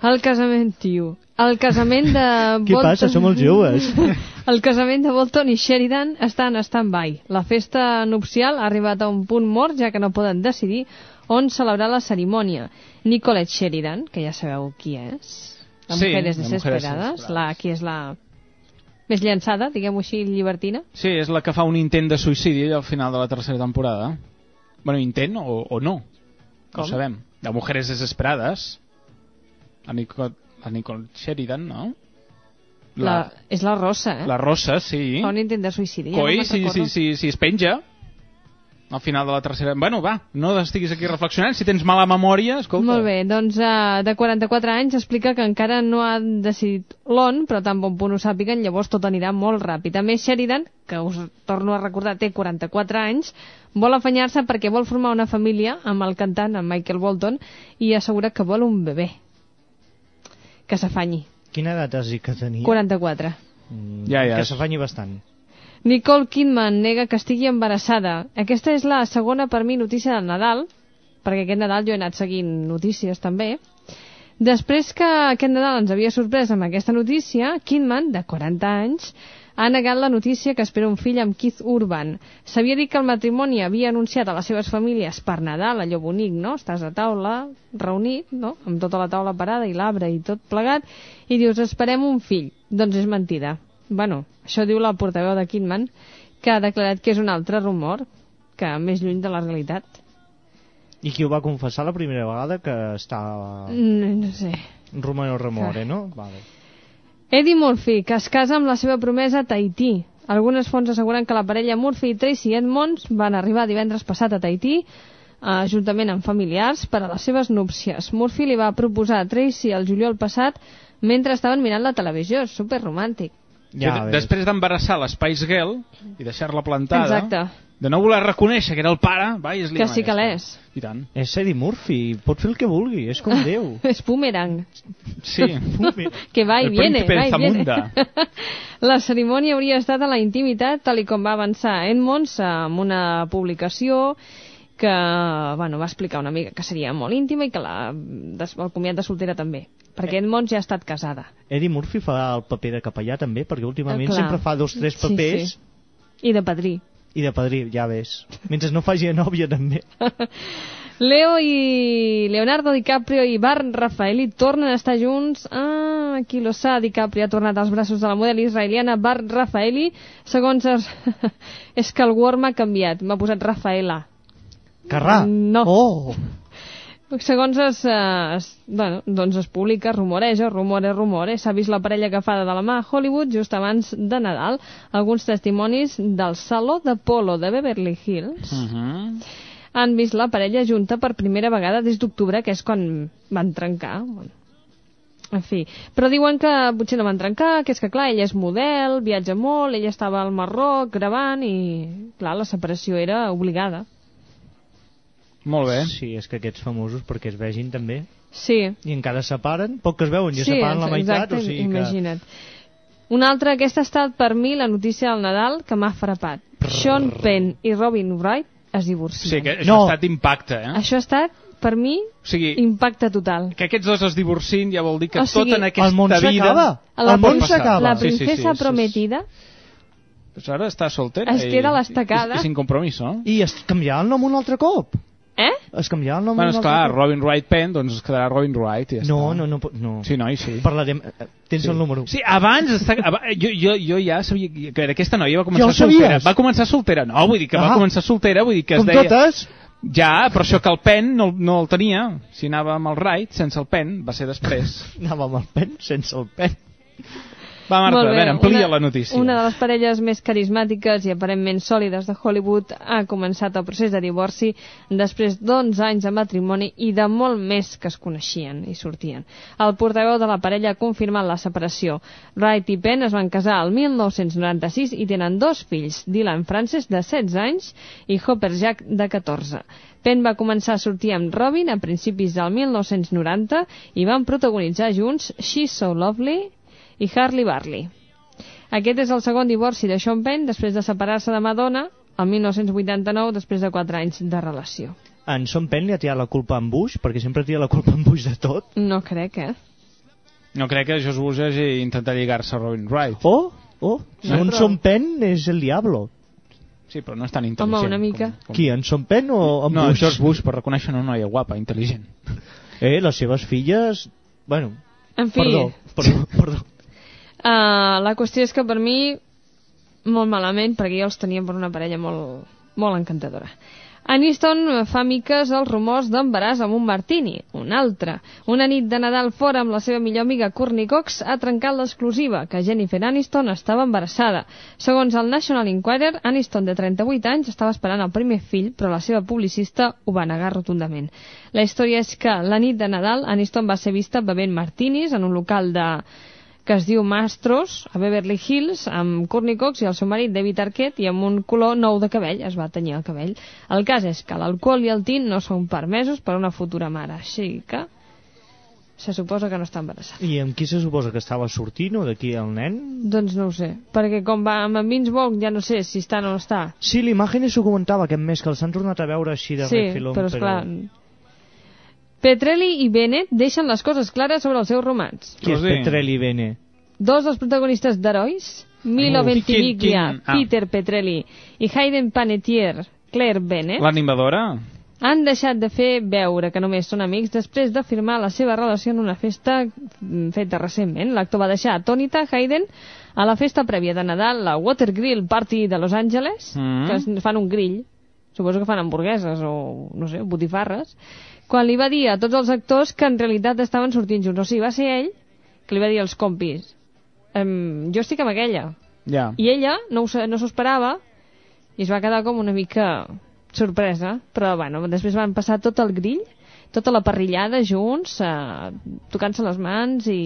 El casament, tio. El casament de... Què passa? Som els joves. El casament de Bolton i Sheridan està en stand-by. La festa nupcial ha arribat a un punt mort ja que no poden decidir on celebrar la cerimònia. Nicolette Sheridan, que ja sabeu qui és, la Sí, Mujeres Desesperades, Desesperades. la, qui és la més llançada, diguem-ho així, llibertina. Sí, és la que fa un intent de suïcidi al final de la tercera temporada. Bueno, intent o, o no. Com? No ho sabem. De Mujeres Desesperades. A Nicole, a Nicole Sheridan, no? La, és la Rosa, eh? La Rosa, sí. Fa un intent de suïcidi. Coi, no si, si, si, si es penja al final de la tercera... Bueno, va, no estiguis aquí reflexionant. Si tens mala memòria, escolta... Molt bé, doncs uh, de 44 anys explica que encara no han decidit l'on, però tan bon punt ho sàpiguen, llavors tot anirà molt ràpid. A més, Sheridan, que us torno a recordar, té 44 anys, vol afanyar-se perquè vol formar una família amb el cantant, amb Michael Bolton, i assegura que vol un bebè. Que s'afanyi. Quina edat has dit que tenia? 44. Mm, Ja, ja. Que s'afanyi bastant. Nicole Kidman nega que estigui embarassada. Aquesta és la segona per mi notícia del Nadal, perquè aquest Nadal jo he anat seguint notícies també. Després que aquest Nadal ens havia sorprès amb aquesta notícia, Kidman, de 40 anys, ha negat la notícia que espera un fill amb Keith Urban. S'havia dit que el matrimoni havia anunciat a les seves famílies per Nadal, allò bonic, no? Estàs a taula, reunit, no? Amb tota la taula parada i l'arbre i tot plegat, i dius, esperem un fill. Doncs és mentida. Bueno, això diu la portaveu de Kidman, que ha declarat que és un altre rumor, que més lluny de la realitat. I qui ho va confessar la primera vegada que estava... No, no sé. Rumor o remore, no? Vale. Eddie Murphy, que es casa amb la seva promesa a Tahití. Algunes fonts asseguren que la parella Murphy i Tracy Edmonds van arribar divendres passat a Tahití eh, juntament amb familiars per a les seves núpcies. Murphy li va proposar a Tracy el juliol passat mentre estaven mirant la televisió. És superromàntic. Ja, després d'embarassar l'Spice Girl i deixar-la plantada, Exacte. De no voler reconèixer que era el pare, va i es Que sí que l'és. I tant. És Eddie Murphy, pot fer el que vulgui, és com Déu. És boomerang. Sí. que va i El viene, va i viene. La cerimònia hauria estat a la intimitat, tal i com va avançar Edmonds amb una publicació que bueno, va explicar una mica que seria molt íntima i que la, des, el comiat de soltera també, perquè Edmonds ja ha estat casada. Eddie Murphy fa el paper de capellà també, perquè últimament Eh, sempre fa dos tres Sí, papers sí. I de padrí. I de padrí, ja ves. Mentre no faci a nòvia també. Leo i Leonardo DiCaprio i Bar Raffaelli tornen a estar junts. Ah, qui lo sa, DiCaprio ha tornat als braços de la model israeliana Bar Raffaelli. Segons es... és que el Word m'ha canviat, m'ha posat Rafaela. Carrà! No. Oh! Segons es, eh, es, bueno, doncs es publica, rumoreja, rumore, rumore, s'ha vist la parella agafada de la mà a Hollywood just abans de Nadal. Alguns testimonis del Saló de Polo de Beverly Hills Uh -huh. han vist la parella junta per primera vegada des d'octubre, que és quan van trencar. Bueno, en fi, però diuen que potser no van trencar, que és que clar, ella és model, viatja molt, ella estava al Marroc gravant i clar, la separació era obligada. Molt bé. Sí, és que aquests famosos perquè es vegin també. Sí. I encara separen, poc que es veuen, ja sí, separen la meitat, exacte, o sigui que... imagina't. Una altra, aquesta ha estat per mi la notícia del Nadal que m'ha frapat. Sean Penn i Robin Wright es divorcien. Sí, que això No. ha estat impacte, eh? Això ha estat, per mi, O sigui, impacte total. que aquests dos es divorcin ja vol dir que O sigui, tota en aquesta el món vida... El món s'acaba. La Sí, sí, sí, princesa sí, sí. prometida Pues ara està soltera. Es i- queda a l'estacada. I, i, sin compromís, no? I es canviarà el nom un altre cop. Eh? Es canviarà el nom Bueno, esclar, cop. Robin Wright Penn, doncs es quedarà Robin Wright i ja No, està. no, no, no. Sí, noi, sí. Parlarem... eh, Tens el número. Sí, abans, està, jo, jo, jo ja sabia que que aquesta noia va començar soltera. sabies? Va començar soltera. No, vull dir que va Ah. començar soltera, vull dir que es Com deia... totes? Ja, però això que el pen no, no el tenia. Si anava amb el Wright, sense el pen, va ser després. Anava amb el pen, sense el pen. Va, Marta, Molt a bé, veure, amplia una, la notícia. Una de les parelles més carismàtiques i aparentment sòlides de Hollywood ha començat el procés de divorci després d'11 anys de matrimoni i de molt més que es coneixien i sortien. El portaveu de la parella ha confirmat la separació. Wright i Penn es van casar el 1996 i tenen dos fills, Dylan Frances, de 16 anys, i Hopper Jack, de 14. Penn va començar a sortir amb Robin a principis del 1990 i van protagonitzar junts She's So Lovely i Harley Barley. Aquest és el segon divorci de Sean Penn després de separar-se de Madonna el 1989 després de 4 anys de relació. En Son Penn li ha tirat la culpa a en Bush, perquè sempre tira la culpa a en Bush de tot. No crec, eh? No crec que Josh Bush hagi intentat lligar-se a Robin Wright. Oh, oh, segons però- Son Penn és el diablo. Sí, però no és tan intel·ligent. Home, una mica. Com, com... Qui, en Son Penn o en No, Bush? George Bush, per reconèixer una noia guapa, intel·ligent. Eh, les seves filles... Bueno, En fi, perdó, perdó, perdó. Uh, la qüestió és que per mi, molt malament, perquè jo els tenia per una parella molt, molt encantadora. Aniston fa miques els rumors d'embaràs amb un martini, un altre. Una nit de Nadal fora amb la seva millor amiga Courtney Cox ha trencat l'exclusiva, que Jennifer Aniston estava embarassada. Segons el National Enquirer, Aniston, de 38 anys, estava esperant el primer fill, però la seva publicista ho va negar rotundament. La història és que la nit de Nadal Aniston va ser vista bevent martinis en un local de que es diu Mastros, a Beverly Hills, amb Courtney Cox i el seu marit David Arquette i amb un color nou de cabell, es va tenyir el cabell. El cas és que l'alcohol i el tint no són permesos per a una futura mare, així que se suposa que no està embarassada. I amb qui se suposa que estava sortint o d'aquí el nen? Doncs no ho sé, perquè com va amb en ja no sé si està o no està. Sí, l'imatge s'ho comentava aquest mes, que els han tornat a veure així de sí, refilón, però esclar... Petrelli i Bennett deixen les coses clares sobre el seu romans. Qui és? Petrelli Bene? Dos dels protagonistes d'Herois, Milo. Ventimiglia, ah. Peter Petrelli i Hayden Panettiere, Claire Bennett, L'animadora? han deixat de fer veure que només són amics després de firmar la seva relació en una festa mm, feta recentment. L'actor va deixar atònita Hayden a la festa prèvia de Nadal, la Water Grill Party de Los Angeles, Mm. que es fan un grill, suposo que fan hamburgueses o, no sé, botifarres, quan li va dir a tots els actors que en realitat estaven sortint junts. O sigui, va ser ell que li va dir als compis ehm, jo estic amb aquella. Ja. I ella no, ho no s'ho esperava i es va quedar com una mica sorpresa, però bueno, després van passar tot el grill, tota la parrillada junts, eh, tocant-se les mans i...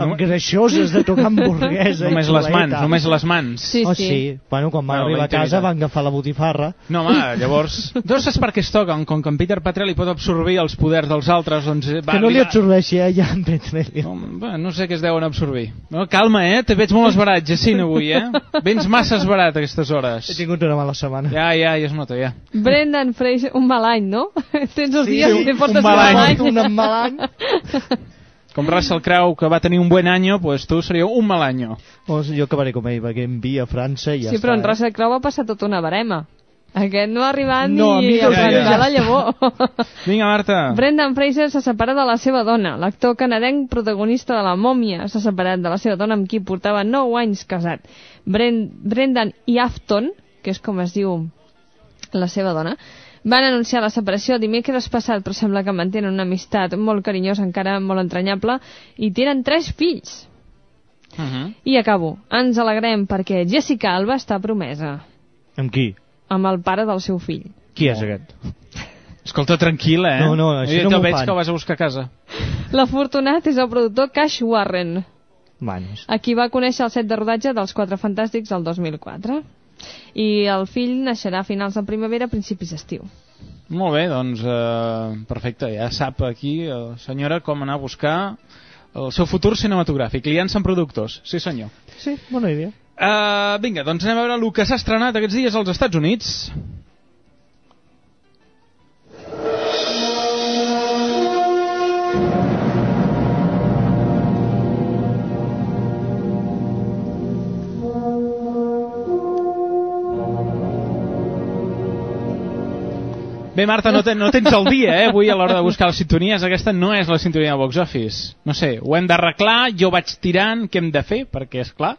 Amb greixoses de tocar hamburguesa Només les mans, només les mans. Sí, oh, sí. sí. Bueno, quan van Bueno, arribar la a casa van agafar la botifarra. No, home, llavors... No saps per què es toquen? Com que en Peter Petrelli pot absorbir els poders dels altres, doncs... Va que no li absorbeixi a ella en Petrelli. No, bé, no sé què es deuen absorbir. No, calma, eh? Te veig molt esbarat, Jacint, avui, eh? Vens massa esbarat a aquestes hores. He tingut una mala setmana. Ja, ja, ja es nota, ja. Brendan Fraser, un mal any, no? Tens els Sí, un- que portes un mal any. Un mal any. Com Russell Crowe, que va tenir un buen año, pues tu seria un mal año. Doncs jo acabaré com ell, perquè envia a França i ja sí, està. però en eh? Russell Crowe va passar tota una barema. Aquest no ha arribat No, ni no, a ja, ja. ja, la llavor. Vinga, Marta. Brendan Fraser se separa de la seva dona. L'actor canadenc protagonista de La Mòmia s'ha separat de la seva dona amb qui portava 9 anys casat. Bren Brendan i Afton, que és com es diu la seva dona, van anunciar la separació dimecres passat, però sembla que mantenen una amistat molt carinyosa, encara molt entranyable, i tenen tres fills. Uh -huh. I acabo. Ens alegrem perquè Jessica Alba està promesa Amb qui? amb el pare del seu fill. Qui és aquest? Escolta, tranquil·la, eh? No, no, això Jo no m'ho veig fan. que vas a buscar a casa. L'afortunat és el productor Cash Warren, Bueno, a qui va conèixer el set de rodatge dels Quatre Fantàstics el 2004. I el fill naixerà a finals de primavera, principis d'estiu. Molt bé, doncs, eh, perfecte. Ja sap aquí, eh, senyora, com anar a buscar el seu futur cinematogràfic. Liança amb productors. Sí, senyor. sí, bona idea. Uh, vinga, doncs anem a veure el que s'ha estrenat aquests dies als Estats Units. Bé, Marta, no, ten, no tens el dia, eh, avui a l'hora de buscar les sintonies. Aquesta no és la sintonia de Box Office. No sé, ho hem d'arreglar, jo vaig tirant, què hem de fer? Perquè, és clar,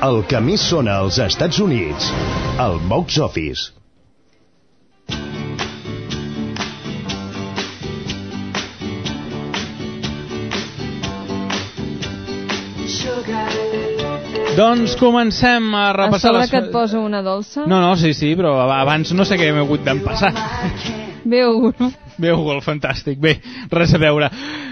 El que més sona als Estats Units, el Box Office. Doncs comencem a A repassar sobre les... que et poso una dolça? No, no, sí, sí, però abans no sé què m'he hagut d'empassar. Veu, Veu gol fantàstic. Bé, res a veure.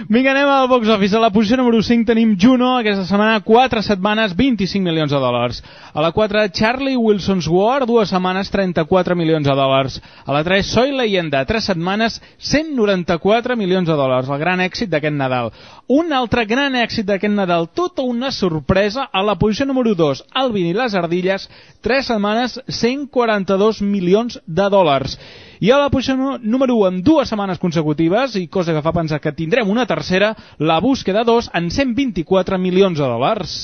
Vinga, anem al box office. A la posició número 5 tenim Juno, aquesta setmana, 4 setmanes, 25 milions de dòlars. A la 4, Charlie Wilson's War, 2 setmanes, 34 milions de dòlars. A la 3, Soy Leyenda, 3 setmanes, 194 milions de dòlars. El gran èxit d'aquest Nadal. Un altre gran èxit d'aquest Nadal, tota una sorpresa, a la posició número 2, Alvin i les Ardilles, 3 setmanes, 142 milions de dòlars. I a la posició número 1, amb dues setmanes consecutives, i cosa que fa pensar que tindrem una tercera, la búsqueda 2 en 124 milions de dòlars.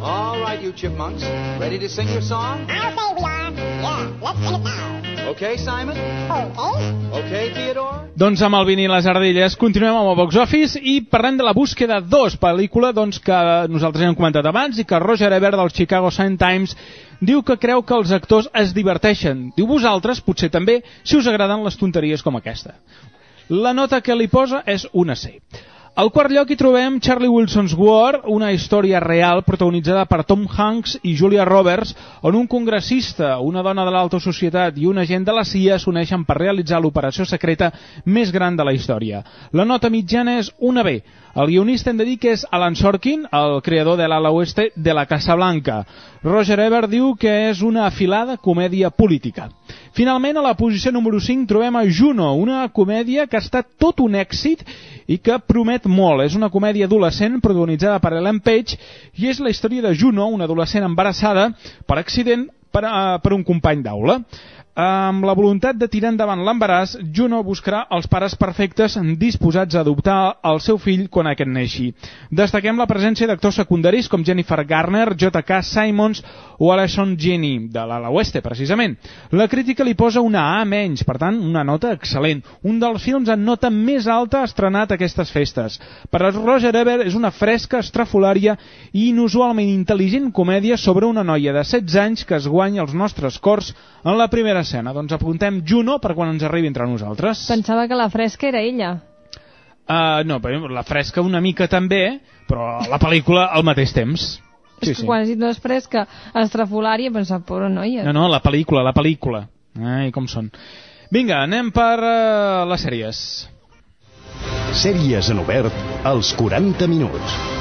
All right, you chipmunks. Ready to sing your song? I'll say we are. Yeah, let's sing it now. Okay, Simon? Okay. Okay, Theodore? Doncs amb el Vini i les Ardilles continuem amb el box office i parlem de la búsqueda 2, pel·lícula doncs, que nosaltres hem comentat abans i que Roger Ebert del Chicago Sun-Times diu que creu que els actors es diverteixen. Diu vosaltres, potser també, si us agraden les tonteries com aquesta. La nota que li posa és una C. Al quart lloc hi trobem Charlie Wilson's War, una història real protagonitzada per Tom Hanks i Julia Roberts, on un congressista, una dona de l'alta societat i un agent de la CIA s'uneixen per realitzar l'operació secreta més gran de la història. La nota mitjana és una B. El guionista hem de dir que és Alan Sorkin, el creador de l'ala oeste de la Casa Blanca. Roger Ebert diu que és una afilada comèdia política. Finalment, a la posició número 5 trobem a Juno, una comèdia que ha estat tot un èxit i que promet molt. És una comèdia adolescent protagonitzada per Ellen Page i és la història de Juno, una adolescent embarassada per accident per, uh, per un company d'aula. Amb la voluntat de tirar endavant l'embaràs, Juno buscarà els pares perfectes disposats a adoptar el seu fill quan aquest neixi. Destaquem la presència d'actors secundaris com Jennifer Garner, J.K. Simons o Alison Jenny, de l'ala oeste, precisament. La crítica li posa una A menys, per tant, una nota excel·lent. Un dels films en nota més alta estrenat aquestes festes. Per a Roger Ebert és una fresca, estrafolària i inusualment intel·ligent comèdia sobre una noia de 16 anys que es guanya els nostres cors en la primera escena. Doncs apuntem Juno per quan ens arribi entre nosaltres. Pensava que la fresca era ella. Uh, no, però la fresca una mica també, però la pel·lícula al mateix temps. Sí, és que quan has dit no és fresca, estrafolària, pensava, pobra noia. No, no, la pel·lícula, la pel·lícula. Ai, com són. Vinga, anem per uh, les sèries. Sèries en obert als 40 minuts.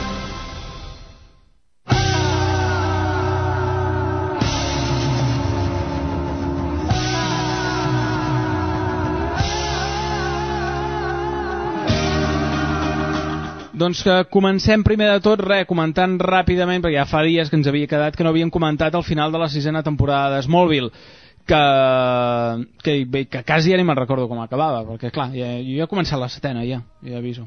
Doncs que comencem primer de tot, re, comentant ràpidament, perquè ja fa dies que ens havia quedat que no havíem comentat el final de la sisena temporada de Smallville, que, que, bé, que quasi ja ni me'n recordo com acabava, perquè clar, ja, jo he començat la setena, ja, ja aviso.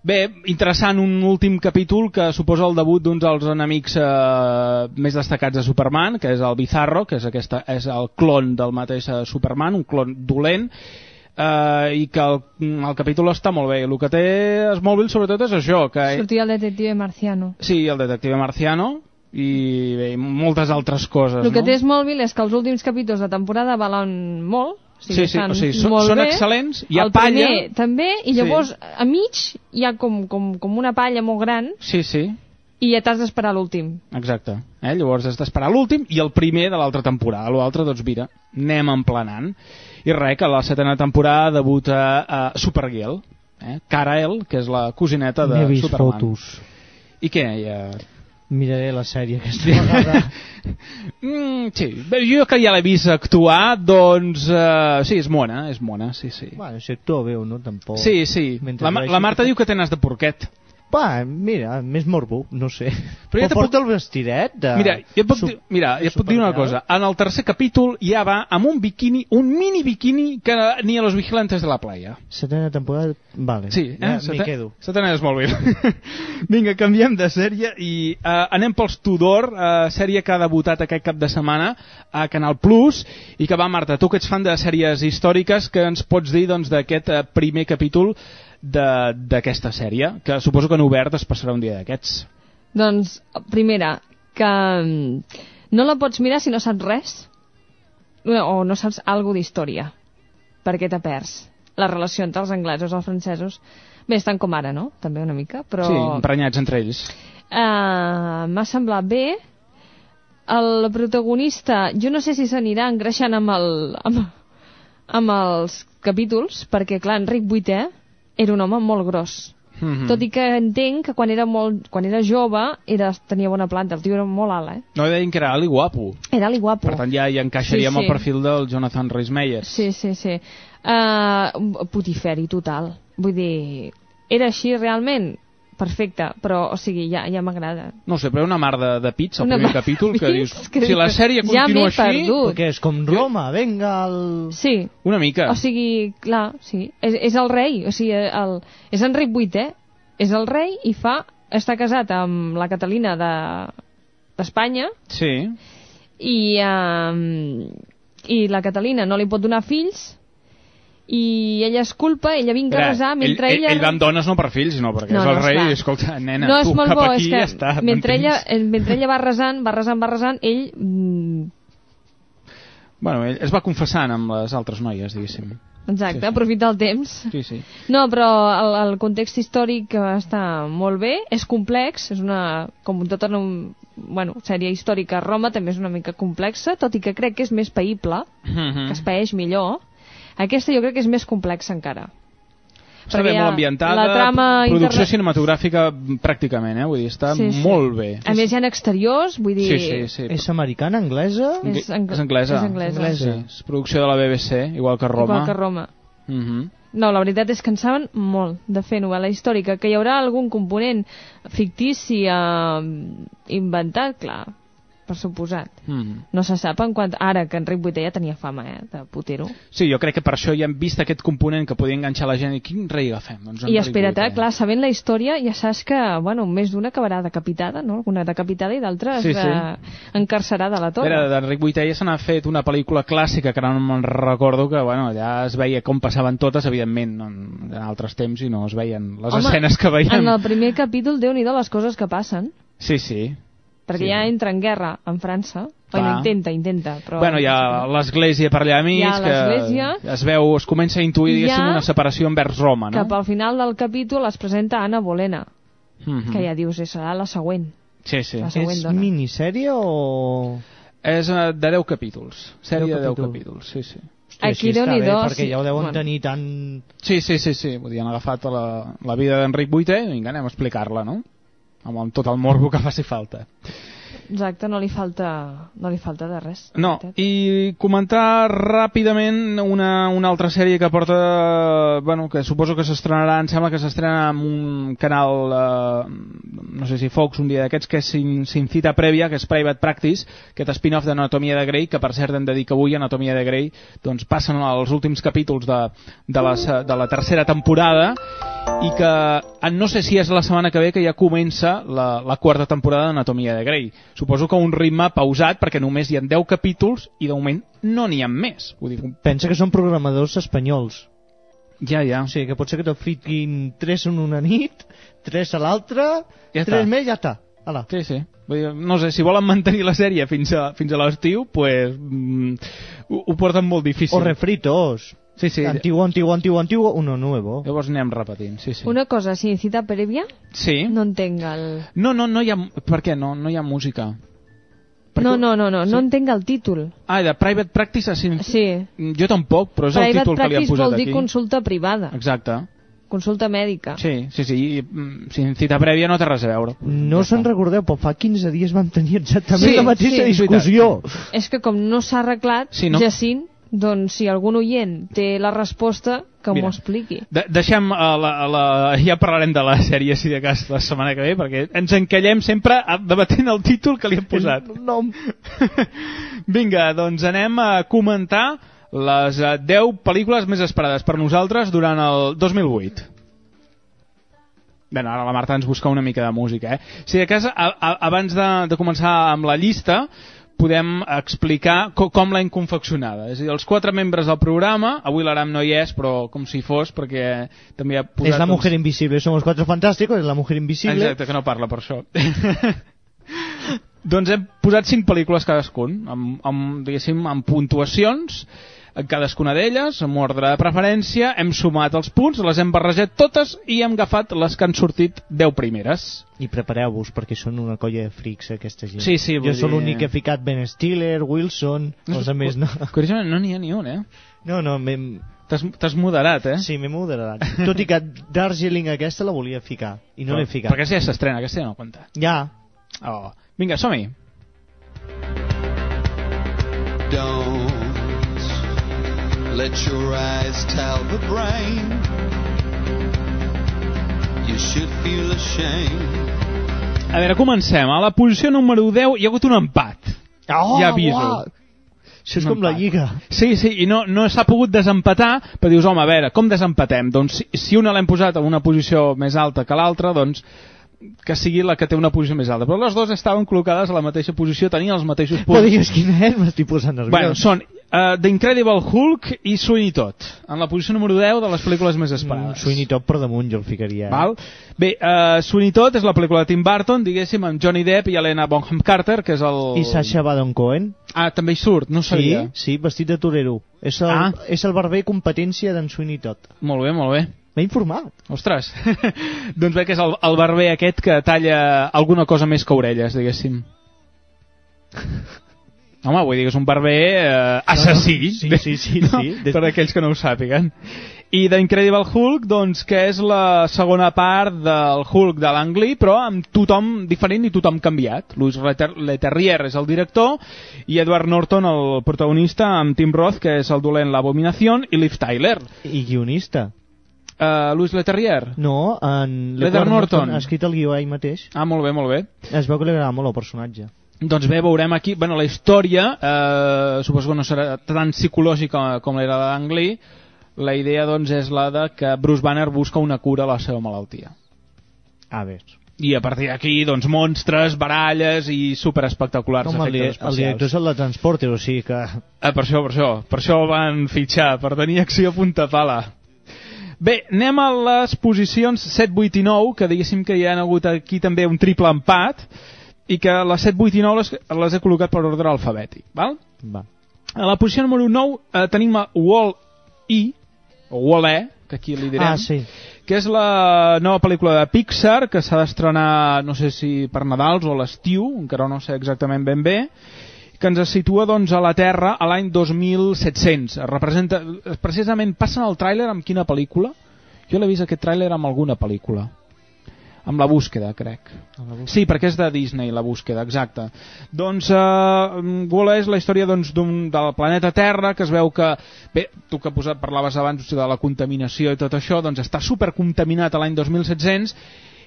Bé, interessant un últim capítol que suposa el debut d'un dels enemics eh, més destacats de Superman, que és el Bizarro, que és, aquesta, és el clon del mateix eh, Superman, un clon dolent, eh, i que el, el capítol està molt bé. El que té Smallville sobretot és això, que... Sortia el detective marciano. Sí, el detective marciano, i bé, moltes altres coses, El que no? té Smallville és que els últims capítols de temporada valen molt, o sigui, Sí, sí, o sigui, són- són bé. excel·lents, hi ha el palla. primer també, i Sí. llavors a mig hi ha com, com, com una palla molt gran Sí, sí, i ja t'has d'esperar l'últim. exacte. Eh? Llavors has d'esperar l'últim i el primer de l'altra temporada. L'altre, doncs mira, anem emplenant. I res, que la setena temporada debuta a Supergirl, eh? Kara-El, que és la cosineta de N'he vist Superman. fotos. I què? Ja... Miraré la sèrie aquesta vegada. Mm, sí, bé, jo que ja l'he vist actuar, doncs uh, sí, és mona, és mona, sí, sí. bueno, si actua bé o no, tampoc. Sí, sí. Mentre La, la Marta diu que tens de porquet. Va, mira, més morbo, no sé. Però ja Però te porta el vestidet de... Mira, jo et puc, Sup- dir, mira, jo et puc dir una cosa. En el tercer capítol ja va amb un biquini, un mini biquini que ni a los vigilantes de la playa. Setena temporada... Vale, Sí, eh? ja m'hi quedo. Setena és molt bé. Vinga, canviem de sèrie i uh, anem pels Tudor, uh, sèrie que ha debutat aquest cap de setmana a Canal Plus i que va, Marta, tu que ets fan de sèries històriques, que ens pots dir doncs, d'aquest uh, primer capítol d'aquesta sèrie, que suposo que en obert es passarà un dia d'aquests. Doncs, primera, que mm, no la pots mirar si no saps res o no saps alguna d'història, perquè te perds. La relació entre els anglesos i els francesos, bé, estan com ara, no? També una mica, però... Sí, emprenyats entre ells. Uh, M'ha semblat bé. El protagonista, jo no sé si s'anirà engreixant amb, el, amb, amb els capítols, perquè, clar, Enric VIII era un home molt gros. Mm -hmm. Tot i que entenc que quan era, molt, quan era jove era, tenia bona planta, el tio era molt alt, eh? No deien que era alt i guapo. Era alt i guapo. Per tant, ja hi encaixaria Sí, amb el sí. perfil del Jonathan Rhys-Meyers. Sí, sí, sí. Uh, putiferi total. Vull dir, era així realment? Perfecte, però, o sigui, ja, ja m'agrada. No sé, però una mar de, de pits al Una primer capítol que dius... que si la sèrie ja continua m'he així... perdut. Perquè és com Roma, venga el... Sí. Una mica. O sigui, clar, sí. És, és el rei, o sigui, el, és Enric VIII, és el rei i fa està casat amb la Catalina de d'Espanya Sí. i, eh, i la Catalina no li pot donar fills i ella es culpa, ella vinga a resar mentre ell, ella... ell, ell va amb dones no per fills, no, perquè No, és el no, rei i escolta, nena, no tu cap bo, aquí és que ja està. mentre, ella, eh, mentre ella va resant, va resant, va resant, ell... Mm, Bueno, ell es va confessant amb les altres noies, diguéssim. exacte, aprofita el temps. Sí, sí. No, però el, el context històric està molt bé, és complex, és una, com tota una bueno, sèrie històrica a Roma també és una mica complexa, tot i que crec que és més païble, Mhm. que es paeix millor. Aquesta jo crec que és més complexa encara. Està bé, molt ambientada, la trama producció interna- cinematogràfica pràcticament, eh? vull dir, està Sí, sí. molt bé. A més hi ha exteriors, vull dir... Sí, sí, sí. És americana, anglesa? És, ang És anglesa. És anglesa. Sí, és producció de la BBC, igual que Roma. Igual que Roma. Mhm. No, la veritat és que en saben molt de fer novel·la històrica. Que hi haurà algun component fictici eh, inventat, clar, per suposat. Mhm. No se sap en quant... Ara, que Enric VIII ja tenia fama, eh, de putero. Sí, jo crec que per això ja hem vist aquest component que podia enganxar la gent i quin rei agafem? Doncs I espera't, eh, clar, sabent la història, ja saps que, bueno, més d'una acabarà decapitada, no? Una decapitada i d'altres Sí, sí. eh, encarcerada a la torre. Era d'Enric VIII se n'ha fet una pel·lícula clàssica que ara no me'n recordo que bueno, ja es veia com passaven totes evidentment no, en altres temps i no es veien les Home, escenes que veiem En el primer capítol, déu nhi les coses que passen. sí, sí Perquè Sí. ja entra en guerra amb França. Clar. Bueno, intenta, intenta. Però... bueno, hi ha l'església per allà mig ha l'església. que es veu, es comença a intuir diguéssim, una separació envers Roma no? Cap al final del capítol es presenta Anna Bolena, Mhm. que ja dius, serà la següent. sí, sí. La següent És dona. minissèrie o...? és eh, de 10 capítols sèrie de 10 capítols. sí, sí. Aquí, Així està bé, Déu-n'hi-do, perquè sí. ja ho deuen Bueno. tenir tan... Sí, sí, sí, sí. Vull dir, han agafat la, la vida d'Enric VIII i vinga, anem a explicar-la, no? Amb, amb tot el morbo que faci falta. Exacte, no li falta, no li falta de res. No, i comentar ràpidament una, una altra sèrie que porta, bueno, que suposo que s'estrenarà, em sembla que s'estrena en un canal, eh, no sé si Fox, un dia d'aquests, que és sin, sin cita prèvia, que és Private Practice, aquest spin-off d'Anatomia de Grey, que per cert hem de dir que avui Anatomia de Grey doncs, passen els últims capítols de, de, la, se- de la tercera temporada i que eh, no sé si és la setmana que ve que ja comença la, la quarta temporada d'Anatomia de Grey. Suposo que un ritme pausat perquè només hi ha 10 capítols i de moment no n'hi ha més. Vull dir, Pensa que són programadors espanyols. ja, ja. O sigui, que pot ser que te'l fiquin tres en una nit, tres a l'altra, Ja tres està. més, ja està. Ala. Sí, sí. Vull dir, no sé, si volen mantenir la sèrie fins a, fins a l'estiu, pues, mm, ho, ho porten molt difícil. O refritos. Sí, sí. Antiguo, antiguo, antiguo, antiguo, uno nuevo. Llavors anem repetint, sí, sí. Una cosa, sin cita prèvia, Sí. no entenc el... No, no, no hi ha... Per què? No, no hi ha música. No, no, no, no, no entenc el títol. Ah, de Private Practice Sin... Sí. Jo tampoc, però és el Private títol que li han practice posat vol dir aquí. consulta privada, Exacte. consulta mèdica. Sí, sí, sí. I, mm, sin cita prèvia no té res a veure. No se'n recordeu, però fa 15 dies vam tenir exactament Sí, la mateixa sí. discussió. És que com no s'ha arreglat, Sí, no? Jacint, doncs si algun oient té la resposta, que m'ho expliqui. De deixem a la, a la... Ja parlarem de la sèrie, si de cas, la setmana que ve, perquè ens encallem sempre a- debatent el títol que li han posat. No. Vinga, doncs anem a comentar les eh, 10 pel·lícules més esperades per nosaltres durant el 2008. Bé, ara la Marta ens busca una mica de música, eh? Si de cas, a, a, abans de, de començar amb la llista, podem explicar co, com l'hem confeccionada. És a dir, els quatre membres del programa, avui l'Aram no hi és, però com si fos, perquè també ha posat... Es la uns- mujer invisible, somos cuatro fantásticos, es la mujer invisible. Exacte, que no parla per això. doncs hem posat cinc pel·lícules cadascun, amb, amb, diguéssim, amb puntuacions, en cadascuna d'elles, amb ordre de preferència, hem sumat els punts, les hem barrejat totes i hem agafat les que han sortit 10 primeres. I prepareu-vos, perquè són una colla de frics, aquesta gent. Sí, sí, Jo sóc dir- l'únic que he ficat Ben Stiller, Wilson, els a més no. Curiosament, no n'hi ha ni un, eh? No, no. T'has t'has moderat, eh? Sí, m'he moderat. Tot i que Darjeeling aquesta la volia ficar, i no l'he ficat. Perquè aquesta ja s'estrena, aquesta ja no compta. Ja. Oh. Vinga, som-hi. Don't let your eyes tell the brain. You should feel ashamed. A veure, comencem. A la posició número 10 hi ha hagut un empat. Oh, ja aviso. uau. Això és Un com la empat. Lliga. Sí, sí, i no, no s'ha pogut desempatar, però dius, home, a veure, com desempatem? Doncs si, si una l'hem posat en una posició més alta que l'altra, doncs que sigui la que té una posició més alta. Però les dues estaven col·locades a la mateixa posició, tenien els mateixos punts. No digues quina és, m'estic posant nerviós. Bueno, són uh, The Incredible Hulk i Sweeney Todd, en la posició número 10 de les pel·lícules més Mm, esperades. Sweeney Todd per damunt jo el ficaria. Eh? Val? Bé, uh, Sweeney Todd és la pel·lícula de Tim Burton, diguéssim, amb Johnny Depp i Helena Bonham Carter, que és el... I Sacha Baron Cohen. Ah, també hi surt, no sabia. Sí, sí, vestit de torero. És el, Ah. és el barber competència d'en Sweeney Todd. Molt bé, molt bé. M'he informat. Ostres, doncs bé que és el, el barber aquest que talla alguna cosa més que orelles, diguéssim. Home, vull dir que és un barber eh, assassí. Sí, sí, sí, no? sí. Des- Per aquells que no ho sàpiguen. I d'Incredible Hulk, doncs, que és la segona part del Hulk de l'Angli, però amb tothom diferent i tothom canviat. Louis Leter- Leterrier és el director i Edward Norton el protagonista amb Tim Roth, que és el dolent l'Abominació, i Liv Tyler. I guionista. Uh, Louis Leterrier? No, en L'Edward Norton. ha escrit el guió ell mateix. Ah, molt bé, molt bé. Es veu que li agrada molt el personatge. Doncs bé, veurem aquí... Bueno, la història, eh, suposo que no serà tan psicològica com era la d'Ang Lee. La idea, doncs, és la de que Bruce Banner busca una cura a la seva malaltia. A veure. I a partir d'aquí, doncs, monstres, baralles i superespectaculars Com el, efectes di- el especials. director és el de Transporter, o sigui que... Ah, per això, per això. Per això el van fitxar, per tenir acció a punta pala. Bé, anem a les posicions 7, 8 i 9, que diguéssim que hi ha hagut aquí també un triple empat, i que les 7, 8 i 9 les, les he col·locat per ordre alfabètic, val? Va. A la posició número 9 eh, tenim a Wall-E, o Wall-E, que aquí li direm, Ah, sí. que és la nova pel·lícula de Pixar, que s'ha d'estrenar, no sé si per Nadals o l'estiu, encara no sé exactament ben bé, que ens situa doncs, a la Terra a l'any 2700. Es representa, precisament passen el tràiler amb quina pel·lícula? Jo l'he vist aquest tràiler amb alguna pel·lícula. Amb la búsqueda, crec. Sí, perquè és de Disney, la búsqueda, exacte. Doncs uh, Wall-E és la història doncs, del planeta Terra, que es veu que... Bé, tu que posat, parlaves abans de la contaminació i tot això, doncs està supercontaminat a l'any 2700,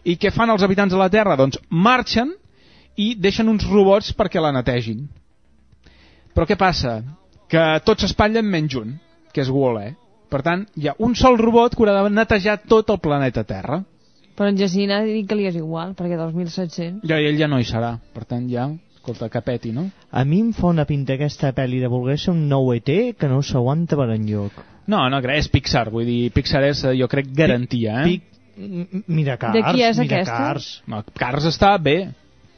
i què fan els habitants de la Terra? Doncs marxen i deixen uns robots perquè la netegin. Però què passa? Que tots s'espatllen menys un, que és Wall-E. Per tant, hi ha un sol robot que haurà de netejar tot el planeta Terra. Però en Jacint ha dit que li és igual, perquè 2700... Ja, i ell ja no hi serà. Per tant, ja, escolta, que peti, no? A mi em fa una pinta aquesta pel·li de voler ser un nou ET que no s'aguanta per enlloc. No, no, és Pixar, vull dir, Pixar és, eh, jo crec, garantia, eh? Pic, mira Cars, De qui és mira aquesta? Cars. No, Cars està bé.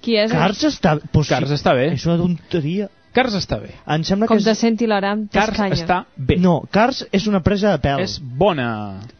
Qui és? Cars està... Pues Cars està bé. És una tonteria. Cars està bé. Em sembla Com que de és... sent hilarant, Cars està bé. No, Cars és una presa de pèl. És bona.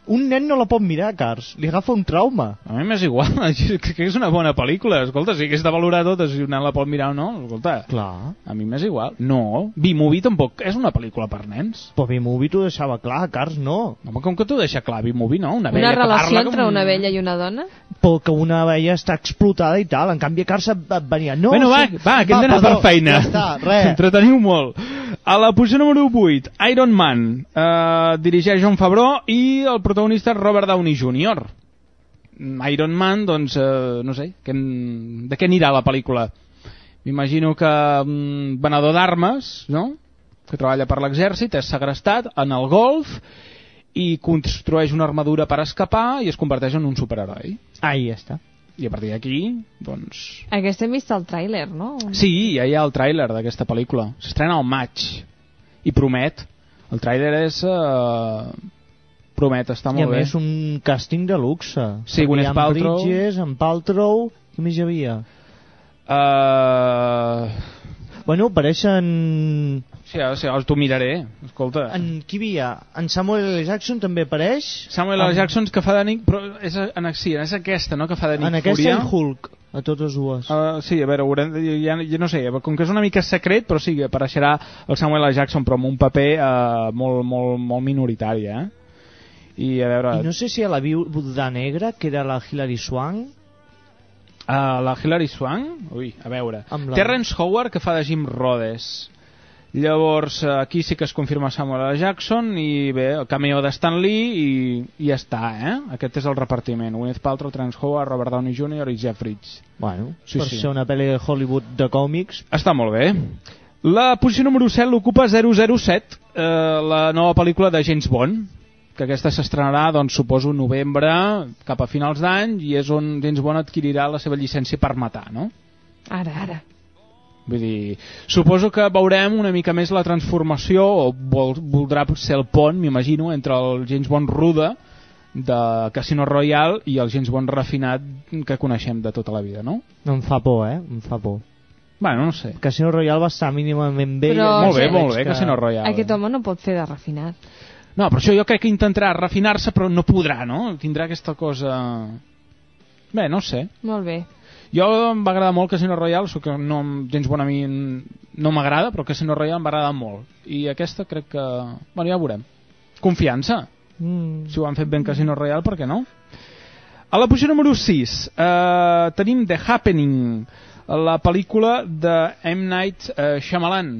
Un nen no la pot mirar, Cars. Li agafa un trauma. A mi m'és igual, crec que és una bona pel·lícula. Escolta, si hagués de valorar totes si un nen la pot mirar o no, escolta, Clar. a mi m'és igual. No, B-Movie tampoc és una pel·lícula per nens. Però B-Movie t'ho deixava clar, Cars no. Home, com que t'ho deixa clar, B-Movie, no? Una, Una vella relació entre com... una vella i una dona? Però que una veia està explotada i tal. En canvi, Cars et venia... No, bueno, va, sí- va, que hem d'anar per feina. Ja està, res. Entreteniu molt. A la posició número 8, Iron Man. Eh, dirigeix John Favreau i el protagonista Robert Downey Jr. Mm, Iron Man, doncs, eh, no sé, que, de què anirà la pel·lícula? M'imagino que un venedor d'armes, no?, que treballa per l'exèrcit, és segrestat en el golf i construeix una armadura per escapar i es converteix en un superheroi. Ahí està. I a partir d'aquí, doncs, Aquesta hem vist el tràiler, no? Sí, ja hi ha el tràiler d'aquesta pel·lícula. S'estrena al maig. I promet. El tràiler és... Uh, promet, està I molt a bé. més un càsting de luxe. Sí, Perquè Gwyneth hi ha en Paltrow. Bridges, en Paltrow... Qui més hi havia? Uh... Bueno, apareixen... Sí, sí, t'ho miraré. Escolta. En qui hi havia? En Samuel L. Jackson també apareix? Samuel L. En- Jackson que fa de Nick... Però és, en, sí, és aquesta, no?, que fa de Nick En aquesta Furia. i Hulk, a totes dues. Uh, sí, a veure, haurem, de- ja, ja no sé, com que és una mica secret, però sí, apareixerà el Samuel L. Jackson, però amb un paper uh, molt, molt, molt minoritari, eh? I a veure... I no sé si a la viuda negra, que era la Hilary Swank, Uh, la Hilary Swank? Ui, a veure. Amb la- Terrence Howard, que fa de Jim Rhodes. Llavors, eh, aquí sí que es confirma Samuel L. Jackson i bé, el cameo de Stan Lee i, i ja està, eh? Aquest és el repartiment. Gwyneth Paltrow, Terrence Howard, Robert Downey Jr. i Jeff Bridges. bueno, Sí, per sí. ser una pel·li de Hollywood de còmics, Està molt bé. La posició número 7 l'ocupa 007, eh, la nova pel·lícula de James Bond. Que aquesta s'estrenarà, doncs, suposo, novembre, cap a finals d'any, i és on James Bond adquirirà la seva llicència per matar, no? Ara, ara. Vull dir, suposo que veurem una mica més la transformació, o vol, voldrà ser el pont, m'imagino, entre el James Bond ruda de Casino Royale i el James Bond refinat que coneixem de tota la vida, no? Em fa por, eh? Em fa por. Bueno, no sé. Casino Royale va estar mínimament bé. Però- Molt bé, molt bé, Casino Royale. Aquest home no pot fer de refinat. No, però això jo crec que intentarà refinar-se, però no podrà, no? Tindrà aquesta cosa... Bé, no sé. Molt bé. Jo em va agradar molt Casino Royale, so que no, James Bond a mi no m'agrada, però Casino Royale em va agradar molt. I aquesta crec que... Bueno, ja ho veurem. Confiança. Mm. Si ho han fet ben Casino Royale, per què no? A la posició número 6 eh, tenim The Happening, la pel·lícula de M. Night eh, Shyamalan,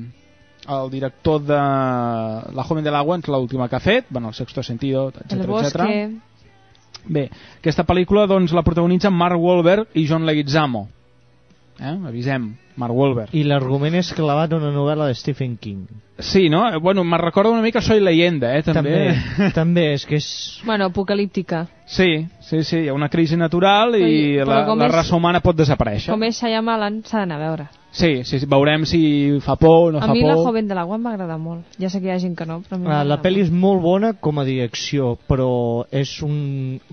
el director de La Joven de l'Agua, és l'última que ha fet, bueno, El Sexto Sentido, El etc bosque... Bé, aquesta pel·lícula doncs, la protagonitzen Mark Wahlberg i John Leguizamo. Eh? Avisem, Mark Wahlberg. I l'argument és clavat a una novel·la de Stephen King. Sí, no? Bueno, me recorda una mica Soy Leyenda, eh, també. També, també és que és... Bueno, apocalíptica. Sí, sí, sí, hi ha una crisi natural i Però la, la és- raça humana pot desaparèixer. Com és Shyamalan, s'ha d'anar a veure. Sí, sí, sí, veurem si fa por o no a fa mi por. la Joven de l'Agua em va agradar molt. Ja sé que hi ha gent que no, però a mi Ah, la m'agrada pel·li és molt bona com a direcció, però és un...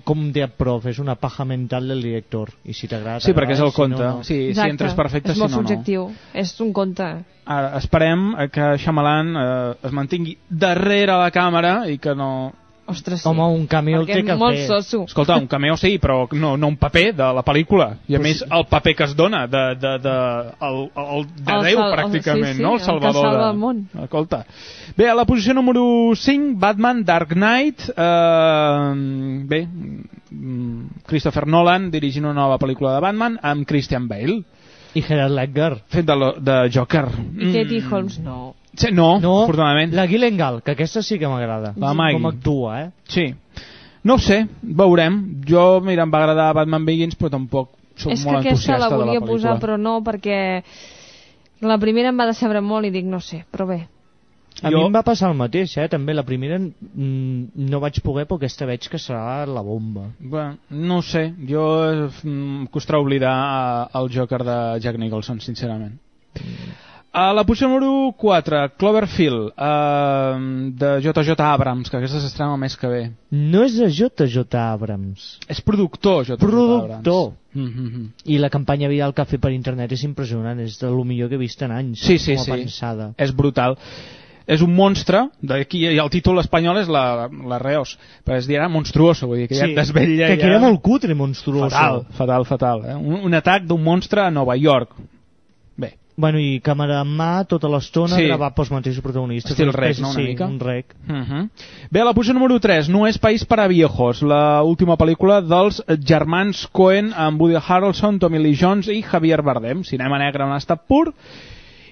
com de prof, és una paja mental del director. I si t'agrada... Sí, perquè és el si conte. no, no. Sí, si Exacte. entres perfecte, és molt si no, subjectiu. És un conte. no. Ara, esperem que Shyamalan eh, es mantingui darrere la càmera i que no... Ostres, sí. Home, un cameo el té que molt fer. soso. Escolta, un cameo sí, però no, no un paper de la pel·lícula. I a Pues més, sí. el paper que es dona de, de, de, el, el, de El Déu, sal- el- pràcticament, sí, sí, no? el El que salvador salva de... el món. Escolta. Bé, a la posició número 5, Batman Dark Knight. Eh, bé, mm, Christopher Nolan dirigint una nova pel·lícula de Batman amb Christian Bale. I Gerard Ledger. Fet de, lo- de Joker. I Katie Holmes no. Sí, no, No, afortunadament. la Gyllenhaal, que aquesta sí que m'agrada. Com actua, eh? Sí. No ho sé, veurem. Jo, mira, em va agradar Batman Begins, però tampoc soc és que molt aquesta la entusiasta de la volia posar, però no, perquè la primera em va decebre molt i dic, no sé, però bé. A Jo- mi em va passar el mateix, eh? També la primera mm, no vaig poder, però aquesta veig que serà la bomba. Bueno, no ho sé, jo em costarà oblidar eh, el Joker de Jack Nicholson, sincerament. A la posició número 4, Cloverfield, eh, de JJ Abrams, que aquesta s'estrena el mes que ve. No és de JJ Abrams. És productor, JJ Productor. Abrams. Mm -hmm. I la campanya viral que ha fet per internet és impressionant, és de lo millor que he vist en anys. Sí, sí, sí. pensada. És brutal. És un monstre, d'aquí i el títol espanyol és la, la Reos, però es dirà monstruoso, vull dir que ja et desvetlla que ja... queda molt cutre, monstruoso. Fatal, fatal, fatal. Eh? Un, un atac d'un monstre a Nova York. Bueno, i càmera en mà tota l'estona Sí. gravat pels mateixos protagonistes. Estil Després, rec, no, una sí, mica? un rec. Uh -huh. Bé, la posició número 3, No és país per a viejos, la última pel·lícula dels germans Cohen amb Woody Harrelson, Tommy Lee Jones i Javier Bardem, cinema negre en estat pur,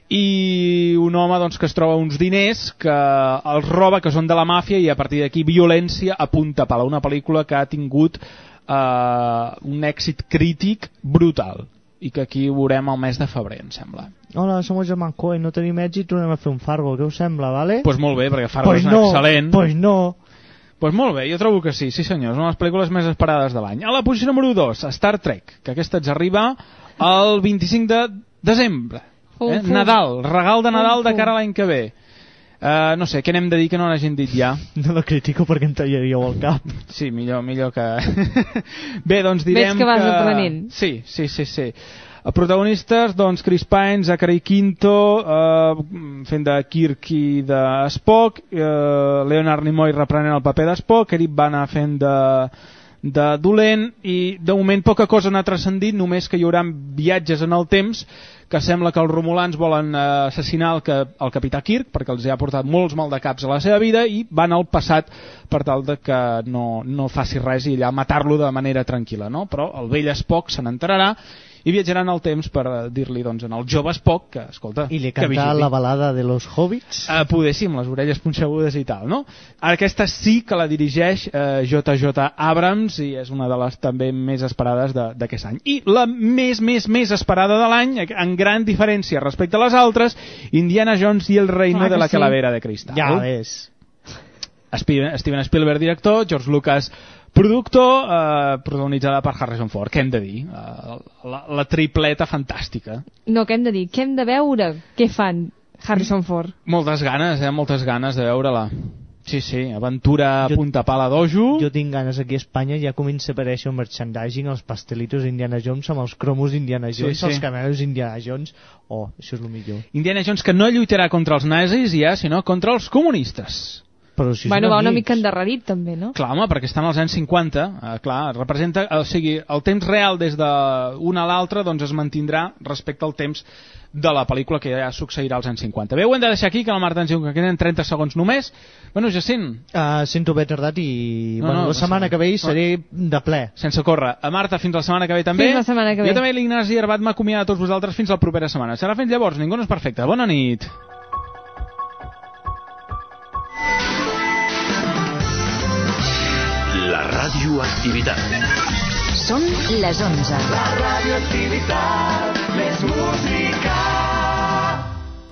i un home doncs, que es troba uns diners que els roba, que són de la màfia, i a partir d'aquí violència a punta pala. Una pel·lícula que ha tingut eh, un èxit crític brutal i que aquí ho veurem al mes de febrer, em sembla. Hola, som el Germán Cohen, no tenim èxit, tornem a fer un Fargo, què us sembla, vale? Doncs pues molt bé, perquè Fargo pues és no, excel·lent. Pues no. Pues molt bé, jo trobo que sí, sí senyor, és una de les pel·lícules més esperades de l'any. A la posició número 2, Star Trek, que aquesta ens arriba el 25 de desembre. Eh? Nadal, regal de Nadal de cara a l'any que ve. Uh, no sé, què n'hem de dir que no n'hagin dit ja? No la critico perquè em tallaríeu el cap. Sí, millor, millor que... Bé, doncs direm Veig que vas aprenent. Sí, sí, sí, sí. Eh, Protagonistes, doncs, Chris Pine, Zachary Quinto, eh, fent de Kirk i de Spock, eh, Leonard Nimoy reprenent el paper de Spock, Eric Bana fent de, de dolent, i de moment poca cosa n'ha transcendit, només que hi haurà viatges en el temps, que sembla que els romulans volen eh, assassinar el, que, el capità Kirk, perquè els ha portat molts maldecaps a la seva vida, i van al passat per tal de que no, no faci res i allà matar-lo de manera tranquil·la, no? Però el vell Spock se n'enterarà i viatjaran al temps per eh, dir-li doncs, en el jove Spock que, escolta, I li canta la balada de los hobbits. Poder sí, amb les orelles punxegudes i tal, no? Aquesta sí que la dirigeix uh, JJ Abrams i és una de les també més esperades de- d'aquest any. I la més, més, més esperada de l'any, en gran diferència respecte a les altres, Indiana Jones i el reino Clar de la sí. calavera de cristal. Ja ves. Steven Spielberg, director, George Lucas, productor, eh, protagonitzada per Harrison Ford. Què hem de dir? Eh, la, la tripleta fantàstica. No, què hem de dir? Què hem de veure? Què fan Harrison Ford? Moltes ganes, eh? Moltes ganes de veure-la. Sí, sí, aventura jo, punta pala d'ojo. Jo tinc ganes aquí a Espanya, ja comença a aparèixer el merchandising, els pastelitos Indiana Jones amb els cromos Indiana Jones, sí. els camelos Indiana Jones. Oh, això és el millor. Indiana Jones que no lluitarà contra els nazis ja, sinó contra els comunistes. Però si bueno, va una mica endarrerit també, no? Clar, home, perquè estan als anys 50, eh, clar, representa, o sigui, el temps real des d'una a l'altra doncs es mantindrà respecte al temps de la pel·lícula que ja succeirà als anys 50. Bé, ho hem de deixar aquí, que la Marta ens diu que queden 30 segons només. Bueno, Jacint, Uh, sento haver tardat i No, bueno, no, la setmana que ve hi seré de ple. sense córrer. A Marta, fins la setmana que ve també. Fins la setmana que ve. Jo també, l'Ignasi Herbat, m'acomiada a tots vosaltres fins la propera setmana. Serà fins llavors, ningú no és perfecte. Bona nit. La radioactivitat. Són les 11. La radioactivitat, més música